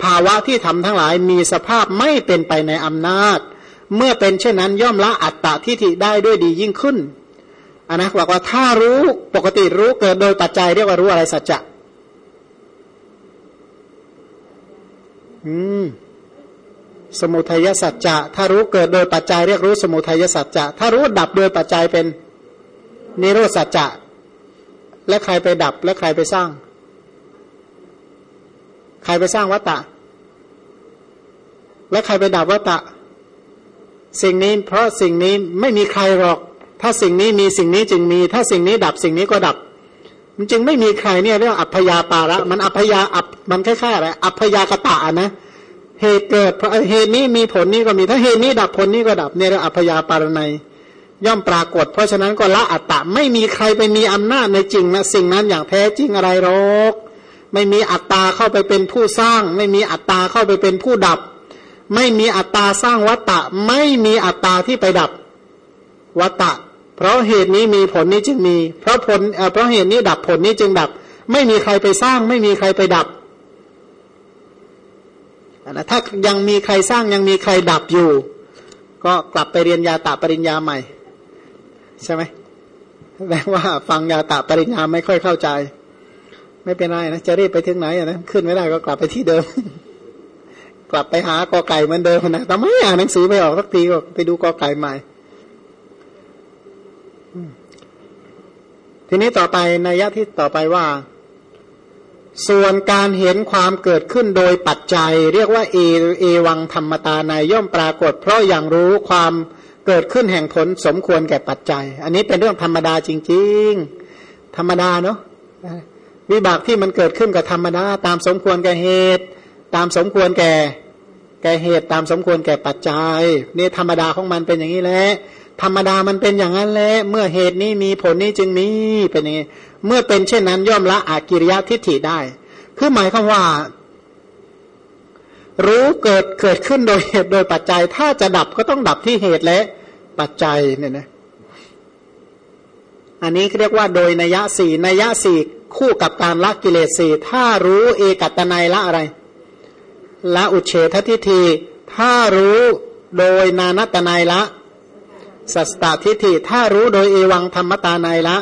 ภาวะที่ทำทั้งหลายมีสภาพไม่เป็นไปในอำนาจ เมื่อเป็นเช่นนั้นย่อมละอัตตาทิฏฐิได้ด้วยดียิ่งขึ้นอันนะบอกว่าถ้ารู้ปกติรู้เกิดโดยปัจจัยเรียกว่ารู้อะไรสัจจะ อืมสมุทัยสัจจะถ้ารู้เกิดโดยปัจจัยเรียกรู้สมุทัยสัจจะถ้ารู้ดับโดยปัจจัยเป็นนิโรธสัจจะและใครไปดับและใครไปสร้าง ใครไปสร้างวัตตะ และใครไปดับวัตตะ สิ่งนี้เพราะสิ่งนี้ไม่มีใครหรอก ถ้าสิ่งนี้มีสิ่งนี้จึงมี ถ้าสิ่งนี้ดับสิ่งนี้ก็ดับ มันจึงไม่มีใครเนี่ยเรียกอัพยาปาระ มันอัพยาอับมันคล้ายๆอะไรอัพยากตะนะเหตุเกิดเพราะเหตุนี้มีผลนี้ก็มีถ้าเหตุนี้ดับผลนี้ก็ดับเนี่ยเรียกอัพยาปารนัยย่อมปรากฏ เพราะฉะนั้นก็ละอัตตะไม่มีใครไปมีอำนาจในจริงนะสิ่งนั้นอย่างแท้จริงอะไรหรอกไม่มีอัตตาเข้าไปเป็นผู้สร้าง ไม่มีอัตตาเข้าไปเป็นผู้ดับ ไม่มีอัตตาสร้างวัตตะ ไม่มีอัตตาที่ไปดับวัตตะ เพราะเหตุนี้มีผลนี้จึงมี เพราะผลเพราะเหตุนี้ดับผลนี้จึงดับ ไม่มีใครไปสร้าง ไม่มีใครไปดับนะถ้ายังมีใครสร้างยังมีใครดับอยู่ ก็กลับไปเรียนยาตาปริญญาใหม่ ใช่ไหมแปลว่าฟังยาตาปริญญาไม่ค่อยเข้าใจ ไม่เป็นไรนะจะรีบไปถึงไหนนะขึ้นไม่ได้ก็กลับไปที่เดิม กลับไปหากอไก่เหมือนเดิมนะแต่ไม่อ่านหนังสือไม่ออกสักทีก็ไปดูกอไก่ใหม่ ทีนี้ต่อไปในยะที่ต่อไปว่า ส่วนการเห็นความเกิดขึ้นโดยปัจจัย เรียกว่าเอเอวังธรรมตาในย่อมปรากฏ เพราะอย่างรู้ความเกิดขึ้นแห่งผลสมควรแก่ปัจจัย อันนี้เป็นเรื่องธรรมดาจริง ๆ ธรรมดาเนาะวิบากที่มันเกิดขึ้นกับธรรมดา ตามสมควรแก่เหตุ ตามสมควรแก่ แก่เหตุตามสมควรแก่ปัจจัยนี่ธรรมดาของมันเป็นอย่างนี้แหละ ธรรมดามันเป็นอย่างนั้นแหละเมื่อเหตุนี้มีผลนี้จึงมีเป็นอย่างนี้เมื่อเป็นเช่นนั้นย่อมละอากิริยะทิฏฐิได้ คือหมายความว่า รู้เกิดเกิดขึ้นโดยเหตุโดยปัจจัย ถ้าจะดับก็ต้องดับที่เหตุและปัจจัยเนี่ยนะอันนี้เรียกว่าโดยนัยสี่นัยสี่คู่กับการละกิเลสสี่ถ้ารู้เอกัตนัยละอะไรละอุเฉททิฏฐิถ้ารู้โดยนานัตนัยละ สัสตทิฏฐิถ้ารู้โดยเอวังธรรมตาในละ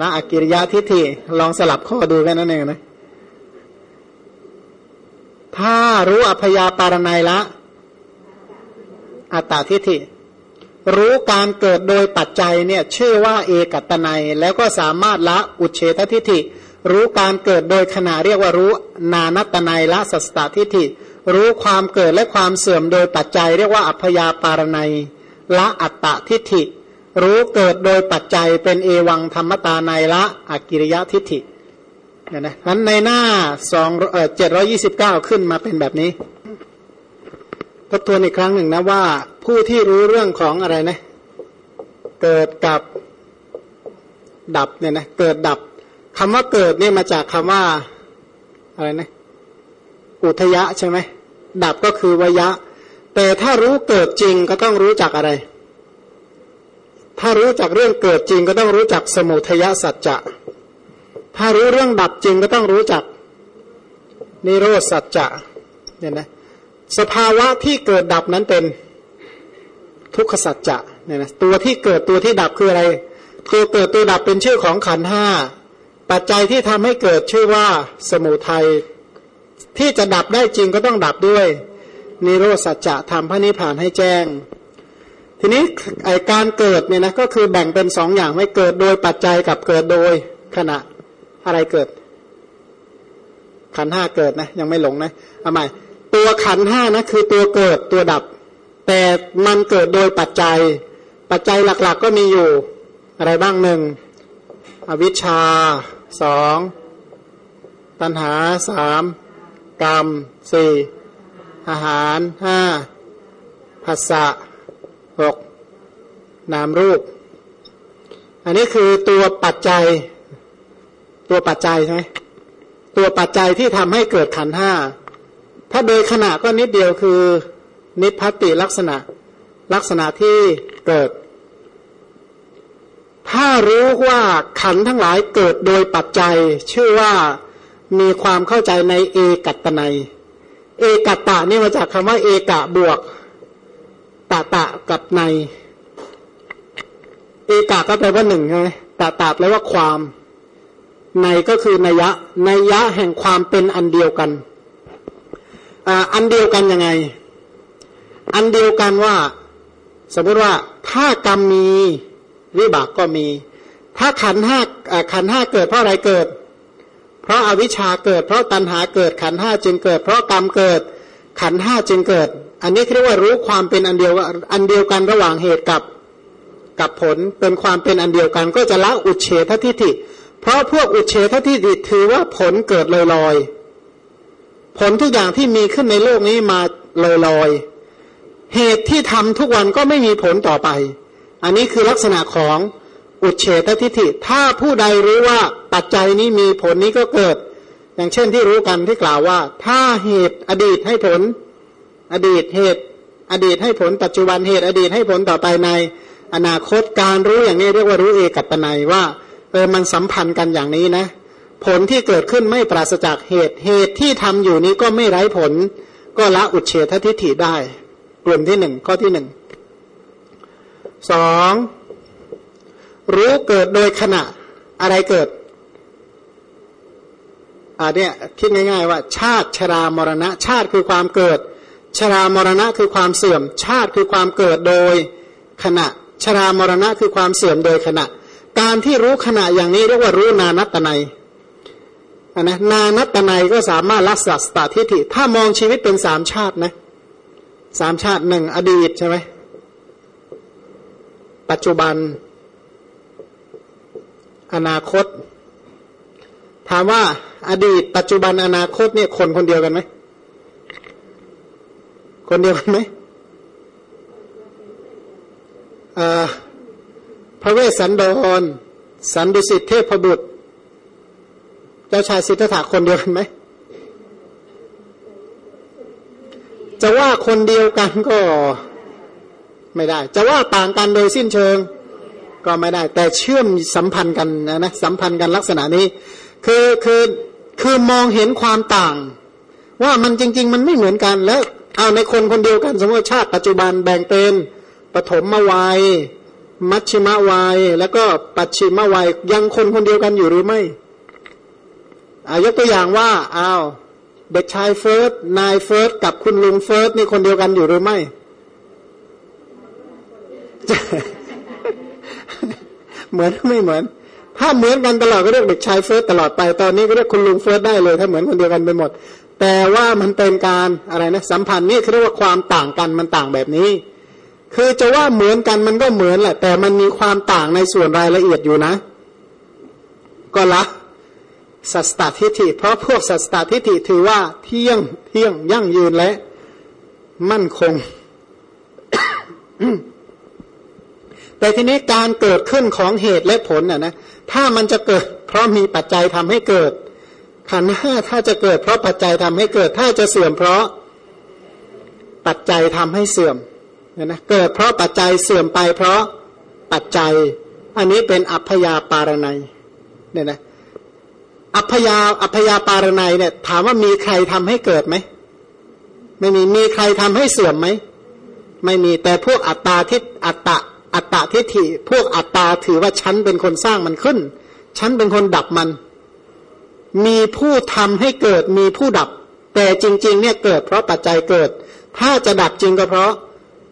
ละอกิริยาทิฏฐิลองสลับข้อดูกันนั่นเองนะถ้ารู้อัพยาปารนัยละ อัตตาทิฏฐิรู้การเกิดโดยปัจจัยเนี่ยชื่อว่าเอกัตนัยแล้วก็สามารถละอุเฉททิฏฐิรู้การเกิดโดยขณะเรียกว่ารู้นานตนัยละสัสตทิฏฐิ รู้ความเกิดและความเสื่อมโดยปัจจัยเรียกว่าอัพยาปารนัยละอัตตะทิฏฐิ รู้เกิดโดยปัจจัยเป็นเอวังธรรมตาในละอกิริยะทิฏฐิเนี่ยนะนั้นในหน้าสองเจ็ดร้อยี่สิบเก้าขึ้นมาเป็นแบบนี้ทบทวนอีกครั้งหนึ่งนะว่า ผู้ที่รู้เรื่องของอะไรนะ เกิดกับดับเนี่ยนะเกิดดับคำว่าเกิดเนี่ยมาจากคำว่าอะไรนะ อุทยะใช่ไหมดับก็คือวยะ แต่ถ้ารู้เกิดจริงก็ต้องรู้จักอะไร ถ้ารู้จักเรื่องเกิดจริงก็ต้องรู้จักสมุทยสัจจะ ถ้ารู้เรื่องดับจริงก็ต้องรู้จักนิโรธสัจจะเนี่ยนะสภาวะที่เกิดดับนั้นเป็นทุกขสัจจะเนี่ยนะตัวที่เกิดตัวที่ดับคืออะไรตัวเกิดตัวดับเป็นชื่อของขันห้าปัจจัยที่ทำให้เกิดชื่อว่าสมุทัย ที่จะดับได้จริงก็ต้องดับด้วยนิโรสัจจะทำพระนิพพานให้แจ้ง ทีนี้ไอการเกิดเนี่ยนะก็คือแบ่งเป็นสองอย่างไม่เกิดโดยปัจจัยกับเกิดโดยขณะอะไรเกิด ขันห้าเกิดนะ ยังไม่หลงนะเอาใหม่ตัวขันห้านะคือตัวเกิดตัวดับ แต่มันเกิดโดยปัจจัย ปัจจัยหลักๆก็มีอยู่ อะไรบ้างหนึ่งอวิชชาสองตัณหาสาม กรรมสี่อาหารห้าภาษะหกนามรูป อันนี้คือตัวปัจจัย ตัวปัจจัยใช่ไหมตัวปัจจัยที่ทำให้เกิดขันห้าถ้าโดยขณะก็นิดเดียวคือ นิพพติลักษณะ ลักษณะที่เกิด ถ้ารู้ว่าขันทั้งหลายเกิดโดยปัจจัย ชื่อว่า มีความเข้าใจในเอกัตนัย เอกัตตะนี่มาจากคำว่าเอกะบวกตะตะกับใน เอกะก็แปลว่าหนึ่งใช่ไหมตะตะแปลว่าความในก็คือนัยยะนัยยะแห่งความเป็นอันเดียวกันอันเดียวกันยังไง อันเดียวกันว่า สมมติว่าถ้ากรรมมีวิบากก็มี ถ้าขันห้าขันห้าเกิดเพราะอะไรเกิด เพราะอาวิชชาเกิด เพราะตัณหาเกิดขันห้าจึงเกิด เพราะกรรมเกิดขันห้าจึงเกิด อันนี้เรียกว่ารู้ความเป็นอันเดียวอันเดียวกันระหว่างเหตุกับกับผลเป็นความเป็นอันเดียวกันก็จะละอุเฉททิฏฐิ เพราะพวกอุเฉททิฏฐิถือว่าผลเกิดลอยลอยผลทุกอย่างที่มีขึ้นในโลกนี้มาลอยลอยเหตุที่ทำทุกวันก็ไม่มีผลต่อไป อันนี้คือลักษณะของอุเฉททิฏฐิ ถ้าผู้ใดรู้ว่า ปัจจัยนี้มีผลนี้ก็เกิด อย่างเช่นที่รู้กันที่กล่าวว่า ถ้าเหตุอดีตให้ผล อดีตเหตุ อดีตให้ผลปัจจุบันเหตุอดีตให้ผลต่อไปใน อนาคตการรู้อย่างนี้เรียกว่ารู้เอกัตนัยว่าเออมันสัมพันธ์กันอย่างนี้นะ ผลที่เกิดขึ้นไม่ปราศจากเหตุเหตุที่ทำอยู่นี้ก็ไม่ไร้ผล ก็ละอุเฉททิฏฐิได้ กลุ่มที่หนึ่งข้อที่หนึ่งสองรู้เกิดโดยขณะอะไรเกิด อ่าเนี่ยคิดง่ายๆว่า ชาติชรามรณะ ชาติคือความเกิด ชรามรณะคือความเสื่อม ชาติคือความเกิดโดยขณะ ชรามรณะคือความเสื่อมโดยขณะ การที่รู้ขณะอย่างนี้เรียกว่ารู้นานัตนัยนะนานัตนัยก็สามารถรักษาสตทิฏฐิถ้ามองชีวิตเป็นสามชาตินะสามชาติหนึ่งอดีตใช่ไหมปัจจุบัน อนาคต ถามว่า อดีต ปัจจุบันอนาคตเนี่ยคนคนเดียวกันไหมคนเดียวกันไหมพระเวสสันดร สันดุสิตเทพบุตร เจ้าชายสิทธัตถะคนเดียวกันไหมจะว่าคนเดียวกันก็ไม่ได้ จะว่าต่างกันโดยสิ้นเชิงก็ไม่ได้ แต่เชื่อมสัมพันธ์กันนะนะสัมพันธ์กันลักษณะนี้ คือคือ คือมองเห็นความต่าง ว่ามันจริง ๆ มันไม่เหมือนกันแล้วเอาในคนคนเดียวกันสมมติชาติปัจจุบันแบ่งเป็นปฐมวัย มัชชิมวัย แล้วก็ปัจฉิมวัยยังคนคนเดียวกันอยู่หรือไม่อ่ะยกตัวอย่างว่าอ้าวเด็กชายเฟิร์สนายเฟิร์สกับคุณลุงเฟิร์สนี่คนเดียวกันอยู่หรือไม่ เหมือนไม่เหมือน ถ้าเหมือนกันตลอดก็เรียกเด็กชายเฟิร์สตลอดไปตอนนี้ก็เรียกคุณลุงเฟิร์สได้เลย ถ้าเหมือนคนเดียวกันไปหมด แต่ว่ามันเป็นการอะไรนะสัมพันธ์นี่เขาเรียกว่าความต่างกันมันต่างแบบนี้ คือจะว่าเหมือนกันมันก็เหมือนแหละ แต่มันมีความต่างในส่วนรายละเอียดอยู่นะ ก็ละสัสตทิฏฐิเพราะพวกสัสตทิฏฐิถือว่าเที่ยงเที่ยงยั่งยืนและ มั่นคง แต่ทีนี้การเกิดขึ้นของเหตุและผลน่ะนะ ถ้ามันจะเกิด เพราะมีปัจจัยทำให้เกิดขันห้าถ้าจะเกิด เพราะปัจจัยทำให้เกิด ถ้าจะเสื่อมเพราะปัจจัยทำให้เสื่อมเนี่ยนะเกิดเพราะปัจจัยเสื่อมไป เพราะปัจจัย อันนี้เป็นอัพยาปารนัยเนี่ยนะอัพยาอัพยาปารนัยเนี่ยถามว่ามีใครทำให้เกิดไหมไม่มีมีใครทำให้เสื่อมไหมไม่มีแต่พวกอัตตาทิฏอัตตะ อัตตาทิฏฐิ พวกอัตตาถือว่าฉันเป็นคนสร้างมันขึ้น ฉันเป็นคนดับมัน มีผู้ทำให้เกิดมีผู้ดับ แต่จริง ๆ เนี่ยเกิดเพราะปัจจัยเกิด ถ้าจะดับจริงก็เพราะ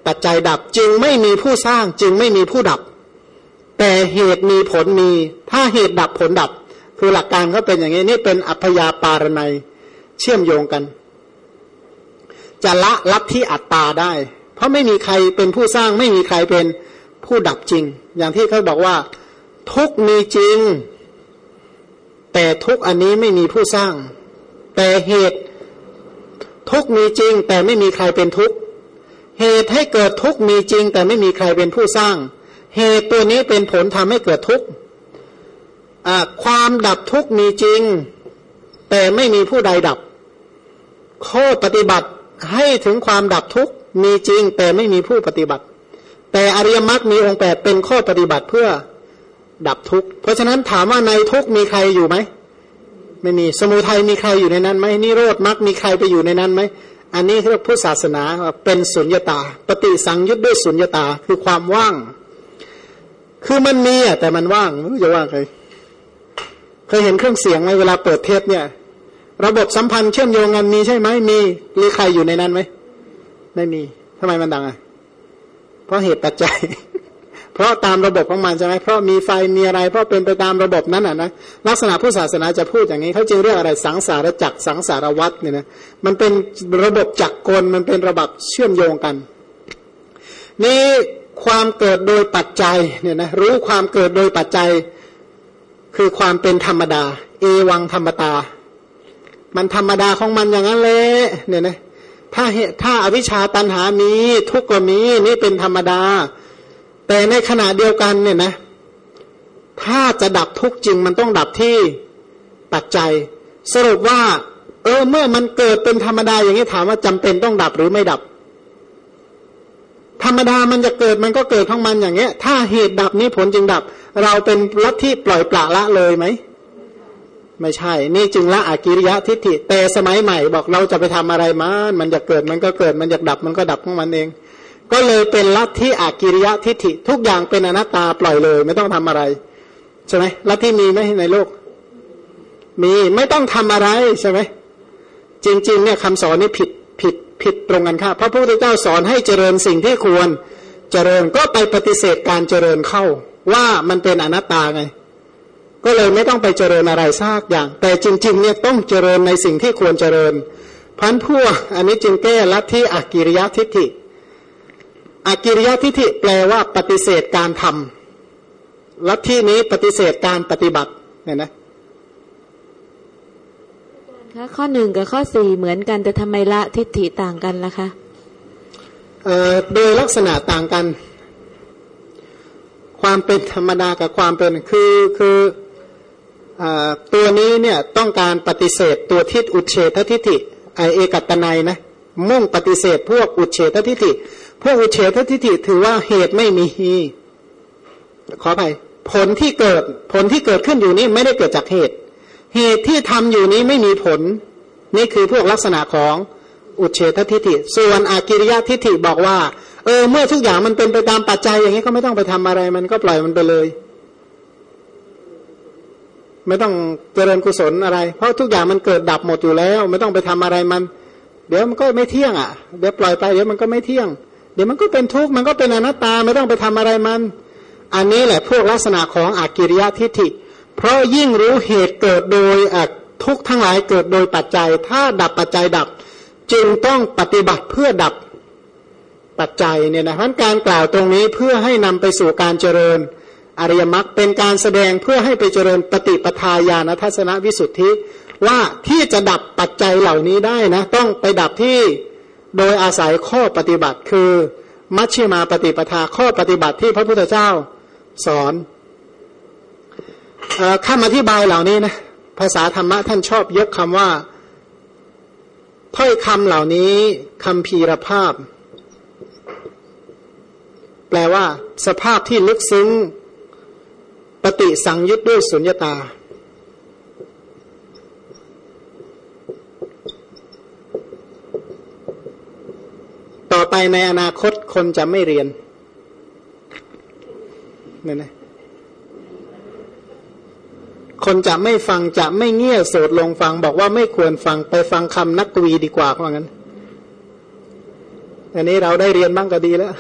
ปัจจัยดับจึงไม่มีผู้สร้างจึงไม่มีผู้ดับ แต่เหตุมีผลมี ถ้าเหตุดับผลดับ คือหลักการเขาเป็นอย่างนี้นี่เป็นอัพยาปารนัยเชื่อมโยงกัน จะละลับที่อัตตาได้ เพราะไม่มีใครเป็นผู้สร้างไม่มีใครเป็น ผู้ดับจริง อย่างที่เขาบอกว่า ทุกมีจริง แต่ทุกอันนี้ไม่มีผู้สร้าง แต่เหตุ ทุกมีจริง แต่ไม่มีใครเป็นทุกเหตุให้เกิดทุกมีจริง แต่ไม่มีใครเป็นผู้สร้าง เหตุตัวนี้เป็นผลทำให้เกิดทุกความดับทุกมีจริง แต่ไม่มีผู้ใดดับข้อปฏิบัติให้ถึงความดับทุกมีจริง แต่ไม่มีผู้ปฏิบัติ แต่อริยมรรคมีองค์แปดเป็นข้อปฏิบัติเพื่อดับทุกข์ เพราะฉะนั้นถามว่าในทุกข์มีใครอยู่ไหม ไม่มี สมุทัยมีใครอยู่ในนั้นไหมนิโรธมรรคมีใครไปอยู่ในนั้นไหม อันนี้เรียกพุทธศาสนาเป็นสุญญตา ปฏิสังยุตด้วยสุญญตาคือความว่าง คือมันมีอะแต่มันว่างไม่รู้จะว่างใครเคยเห็นเครื่องเสียงไหมเวลาเปิดเทปเนี่ย ระบบสัมพันธ์เชื่อมโยงกันมีใช่ไหมมีมีใครอยู่ในนั้นไหมไม่มีทำไมมันดังอะ เพราะเหตุปัจจัย เพราะตามระบบของมันใช่ไหมเพราะมีไฟมีอะไร เพราะเป็นไปตามระบบนั้นอะนะลักษณะผู้ศาสนาจะพูดอย่างนี้เขาจึงเรียกอะไรสังสารจักสังสารวัตเนี่ยนะมันเป็นระบบจักรกลมันเป็นระบบเชื่อมโยงกัน นี่ความเกิดโดยปัจจัยเนี่ยนะรู้ความเกิดโดยปัจจัย คือความเป็นธรรมดา เอวังธรรมตา มันธรรมดาของมันอย่างนั้นเลยเนี่ยนะ ถ้าถ้าอวิชชาตันหามีทุกข์ก็มีนี่เป็นธรรมดา แต่ในขณะเดียวกันเนี่ยนะ ถ้าจะดับทุกข์จริงมันต้องดับที่ปัจจัย สรุปว่า เออ เมื่อมันเกิดเป็นธรรมดาอย่างนี้ถามว่าจำเป็นต้องดับหรือไม่ดับ ธรรมดามันจะเกิดมันก็เกิดของมันอย่างเงี้ย ถ้าเหตุดับนี้ผลจึงดับ เราเป็นลัทธิปล่อยปละละเลยไหม ไม่ใช่ นี่จึงละอากิริยะทิฏฐิแต่สมัยใหม่ บอกเราจะไปทำอะไรมันมันจะเกิดมันก็เกิดมันจะดับมันก็ดับของมันเอง ก็เลยเป็นลัทธิอากิริยะทิฏฐิทุกอย่างเป็นอนัตตาปล่อยเลย ไม่ต้องทำอะไรใช่ไหมลัทธิมีไหมในโลก มีไม่ต้องทำอะไรใช่ไหมจริง ๆ เนี่ยคำสอนนี่ผิดผิดผิดตรงกันค่ะพระพุทธเจ้าสอนให้เจริญสิ่งที่ควรเจริญก็ไปปฏิเสธการเจริญเข้า ว่ามันเป็นอนัตตาไง ก็เลยไม่ต้องไปเจริญอะไรซากอย่าง แต่จริงๆเนี่ยต้องเจริญในสิ่งที่ควรเจริญ พันพวกอันนี้จึงแก้ลัทธิอากิริยทิฏฐิอากิริยทิฏฐิแปลว่าปฏิเสธการทำลัทธินี้ปฏิเสธการปฏิบัติเนี่ยนะคะข้อหนึ่งกับข้อสี่เหมือนกันแต่ทำไมละทิฏฐิต่างกันล่ะคะโดยลักษณะต่างกัน ความเป็นธรรมดากับความเป็นคือคืออ ตัวนี้เนี่ยต้องการปฏิเสธตัวทิฏอุเฉททิฏฐิไอเอกัตนายนะมุ่งปฏิเสธพวกอุเฉททิฏฐิ พวกอุเฉททิฏฐิถือว่าเหตุไม่มี ขอไปผลที่เกิดผลที่เกิดขึ้นอยู่นี้ไม่ได้เกิดจากเหตุ เหตุที่ทำอยู่นี้ไม่มีผล นี่คือพวกลักษณะของอุเฉททิฏฐิ ส่วนอากิริยะทิฏฐิบอกว่า เออเมื่อทุกอย่างมันเป็นไปตามปัจจัยอย่างนี้ก็ไม่ต้องไปทำอะไรมันก็ปล่อยมันไปเลย ไม่ต้องเจริญกุศลอะไร เพราะทุกอย่างมันเกิดดับหมดอยู่แล้ว ไม่ต้องไปทำอะไรมัน เดี๋ยวมันก็ไม่เที่ยงอะเดี๋ยวปล่อยไปเดี๋ยวมันก็ไม่เที่ยง เดี๋ยวมันก็เป็นทุกข์มันก็เป็นอนัตตาไม่ต้องไปทำอะไรมัน อันนี้แหละพวกลักษณะของอากิริยะทิฏฐิ เพราะยิ่งรู้เหตุเกิดโดยทุกทั้งหลายเกิดโดยปัจจัย ถ้าดับปัจจัยดับ จึงต้องปฏิบัติเพื่อดับปัจจัยเนี่ยนะพันการกล่าวตรงนี้เพื่อให้นำไปสู่การเจริญ อริยมรรคเป็นการแสดงเพื่อให้ไปเจริญปฏิปทาญาณทัศนวิสุทธิ ว่าที่จะดับปัจจัยเหล่านี้ได้นะ ต้องไปดับที่โดยอาศัยข้อปฏิบัติคือมัชฌิมาปฏิปทาข้อปฏิบัติที่พระพุทธเจ้าสอนคำอธิบายเหล่านี้นะภาษาธรรมะท่านชอบยกคำว่าถ้อยคำเหล่านี้คำพีรภาพ แปลว่า สภาพที่ลึกซึ้ง ปฏิสังยุตด้วยสุญญตา ต่อไปในอนาคตคนจะไม่เรียนนี่นะคนจะไม่ฟังจะไม่เงี่ยโสดลงฟัง บอกว่าไม่ควรฟังไปฟังคำนักวีดีกว่าเพราะงั้น อันนี้เราได้เรียนบ้างก็ดีแล้ว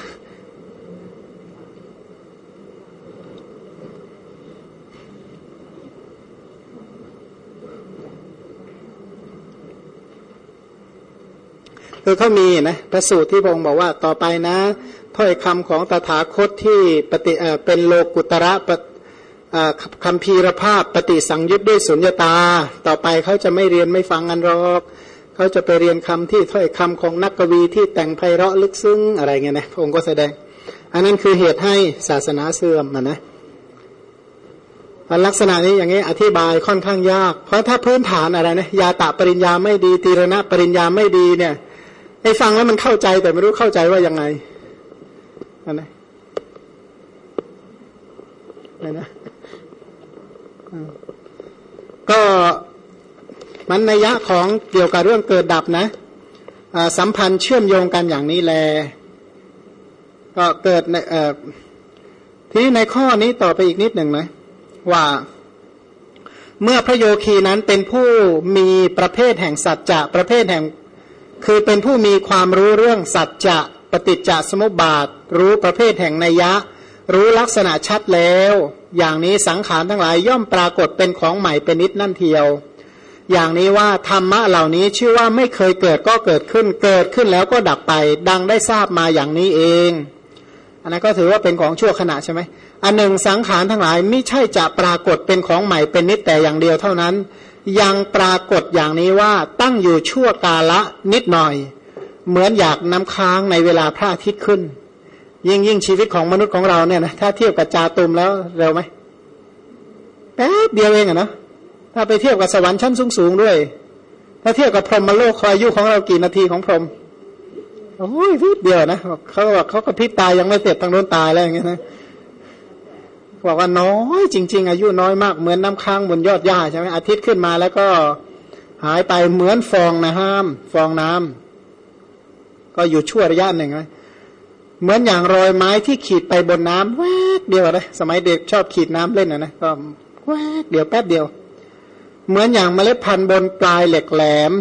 คือเขามีนะพระสูตรที่พระองค์บอกว่าต่อไปนะถ้อยคำของตถาคตที่ปฏิเป็นโลกุตระคำพีรภาพปฏิสังยุตด้วยสุญญตา ต่อไปเขาจะไม่เรียนไม่ฟังกันหรอกเขาจะไปเรียนคำที่ถ้อยคำของนักกวีที่แต่งไพเราะลึกซึ้งอะไรเงี้ยนะพระองค์ก็แสดง อันนั้นคือเหตุให้ศาสนาเสื่อมนะลักษณะนี้อย่างนี้อธิบายค่อนข้างยาก เพราะถ้าพื้นฐานอะไรนะยาตะปริญญาไม่ดีตีรณะปริญญาไม่ดีเนี่ย ไอ้ฟังแล้วมันเข้าใจแต่ไม่รู้เข้าใจว่ายังไงอันนะนะก็มันนัยยะของเกี่ยวกับเรื่องเกิดดับนะสัมพันธ์เชื่อมโยงกันอย่างนี้แล ก็เกิดในที่ในข้อนี้ต่อไปอีกนิดหนึ่งนะว่าเมื่อพระโยคีนั้นเป็นผู้มีประเภทแห่งสัจจะประเภทแห่ง คือเป็นผู้มีความรู้เรื่องสัจจะปฏิจจสมุปบาท รู้ประเภทแห่งนัยยะ รู้ลักษณะชัดแล้ว อย่างนี้สังขารทั้งหลายย่อมปรากฏเป็นของใหม่เป็นนิดนั่นเทียว อย่างนี้ว่าธรรมะเหล่านี้ชื่อว่าไม่เคยเกิดก็เกิดขึ้น เกิดขึ้นแล้วก็ดับไป ดังได้ทราบมาอย่างนี้เอง อันนั้นก็ถือว่าเป็นของชั่วขณะใช่ไหมอันหนึ่งสังขารทั้งหลายไม่ใช่จะปรากฏเป็นของใหม่เป็นนิดแต่อย่างเดียวเท่านั้น ยังปรากฏอย่างนี้ว่าตั้งอยู่ชั่วกาละนิดหน่อย เหมือนอยากน้ำค้างในเวลาพระอาทิตย์ขึ้น ยิ่งยิ่งชีวิตของมนุษย์ของเราเนี่ยนะถ้าเทียบกับจาตุมแล้วเร็วไหมแป๊บเดียวเองอะนะถ้าไปเทียบกับสวรรค์ชั้นสูงสูงด้วย ถ้าเทียบกับพรหมโลกคอยอายุของเรากี่นาทีของพรหมโอ้ยวิเดียวนะเขาบอกเขาก็พิตายยังไม่เสร็จทางโน้นตายแล้วอย่างเงี้ยนะ บอกว่าน้อยจริง ๆ อายุน้อยมากเหมือนน้าค้างบนยอดหญ้าใช่ไหมอาทิตย์ขึ้นมาแล้วก็หายไปเหมือนฟองนะห้าม ฟองน้ำก็อยู่ชั่วระยะหนึ่งนะเหมือนอย่างรอยไม้ที่ขีดไปบนน้ำแวกเดียวนะสมัยเด็กชอบขีดน้ำเล่นนะนะก็แวกเดียวแป๊บเดียว เหมือนอย่างเมล็ดพันธุ์บนปลายเหล็กแหลม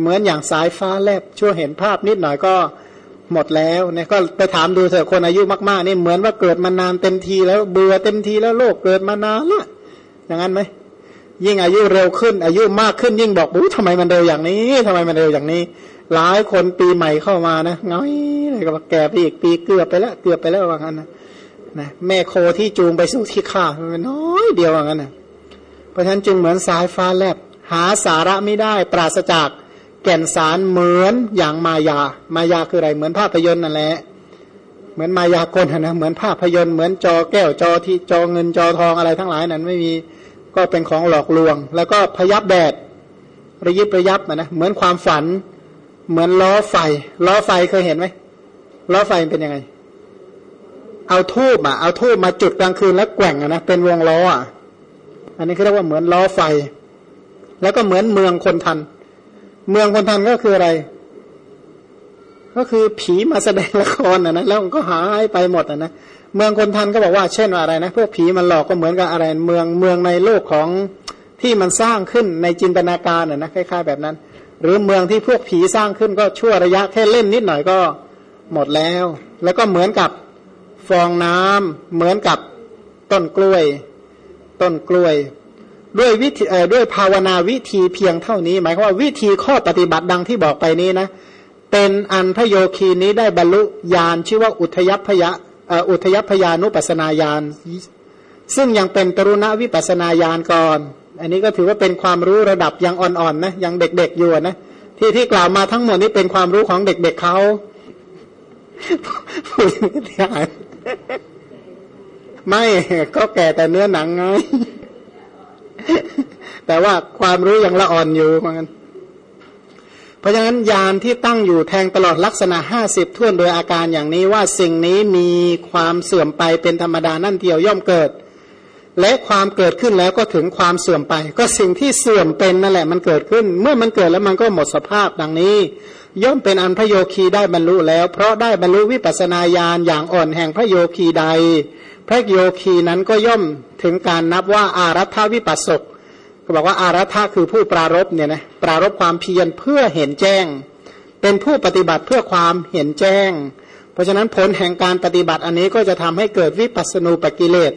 เหมือนอย่างสายฟ้าแลบชั่วเห็นภาพนิดหน่อยก็ หมดแล้วเนี่ยก็ไปถามดูเถอะคนอายุมากๆนี่เหมือนว่าเกิดมานานเต็มทีแล้วเบื่อเต็มทีแล้วโลกเกิดมานานละอย่างนั้นไหมยิ่งอายุเร็วขึ้น อายุมากขึ้นยิ่งบอกอู้ทำไมมันเร็วอย่างนี้ทำไมมันเร็วอย่างนี้ หลายคนปีใหม่เข้ามานะง้อยเลยก็แก่ไปอีกปีเกือบไปแล้วเกือบไปแล้วว่างั้นนะนะแม่โคที่จูงไปสู่ที่ข้ามันน้อยเดียวว่างั้นนะเพราะฉะนั้นจึงเหมือนสายฟ้าแลบหาสาระไม่ได้ ปราศจาก แก่นสารเหมือนอย่างมายา มายาคืออะไร เหมือนภาพยนตร์นั่นแหละ เหมือนมายากลนะ เหมือนภาพยนตร์ เหมือนจอแก้วจอที่จอเงินจอทองอะไรทั้งหลายนั้นไม่มี ก็เป็นของหลอกลวง แล้วก็พยับแดด ระยิบระยับนะ เหมือนความฝัน เหมือนล้อไฟ ล้อไฟเคยเห็นไหม ล้อไฟเป็นยังไง เอาทูบอะ เอาทูบมาจุดกลางคืนแล้วแกว่งนะ เป็นวงล้ออะ อันนี้เขาเรียกว่าเหมือนล้อไฟ แล้วก็เหมือนเมืองคนทันเเมืองคนทันก็คืออะไร ก็คือผีมาแสดงละครนะนะแล้วก็หายไปหมดนะนะเมืองคนทันก็บอกว่าเช่นว่าอะไรนะพวกผีมันหลอกก็เหมือนกับอะไร เมืองเมืองในโลกของที่มันสร้างขึ้นในจินตนาการนะนะคล้ายๆแบบนั้น หรือเมืองที่พวกผีสร้างขึ้นก็ชั่วระยะแค่เล่นนิดหน่อยก็หมดแล้ว แล้วก็เหมือนกับฟองน้ำเหมือนกับต้นกล้วย ต้นกล้วย ด้วยวิธีด้วยภาวนาวิธีเพียงเท่านี้ หมายความว่าวิธีข้อปฏิบัติดังที่บอกไปนี้นะ เป็นอันพโยคีนี้ได้บรรลุญาณชื่อว่าอุทยพยะอุทยพยานุปัสนาญาณซึ่งยังเป็นตรุณวิปัสนาญาณก่อน อันนี้ก็ถือว่าเป็นความรู้ระดับยังอ่อนๆนะยังเด็กๆอยู่นะที่ที่กล่าวมาทั้งหมดนี้เป็นความรู้ของเด็กๆเขาไม่ก็แก่แต่เนื้อหนังไง แต่ว่าความรู้ยังละอ่อนอยู่เหมือนกันเพราะฉะนั้นยานที่ตั้งอยู่แทงตลอดลักษณะห้าสิบท่วนโดยอาการอย่างนี้ว่าสิ่งนี้มีความเสื่อมไปเป็นธรรมดานั่นเทียวย่อมเกิด และความเกิดขึ้นแล้วก็ถึงความเสื่อมไป ก็สิ่งที่เสื่อมเป็นนั่นแหละมันเกิดขึ้น เมื่อมันเกิดแล้วมันก็หมดสภาพดังนี้ ย่อมเป็นอันพระโยคีได้บรรลุแล้ว เพราะได้บรรลุวิปัสนาญาณอย่างอ่อนแห่งพระโยคีใด พระโยคีนั้นก็ย่อมถึงการนับว่าอารัฐวิปัสสกก็บอกว่าอารัฐาคือผู้ปรารบเนี่ยนะปรารบความเพียรเพื่อเห็นแจ้ง เป็นผู้ปฏิบัติเพื่อความเห็นแจ้ง เพราะฉะนั้นผลแห่งการปฏิบัติอันนี้ก็จะทำให้เกิดวิปัสสนูปกิเลส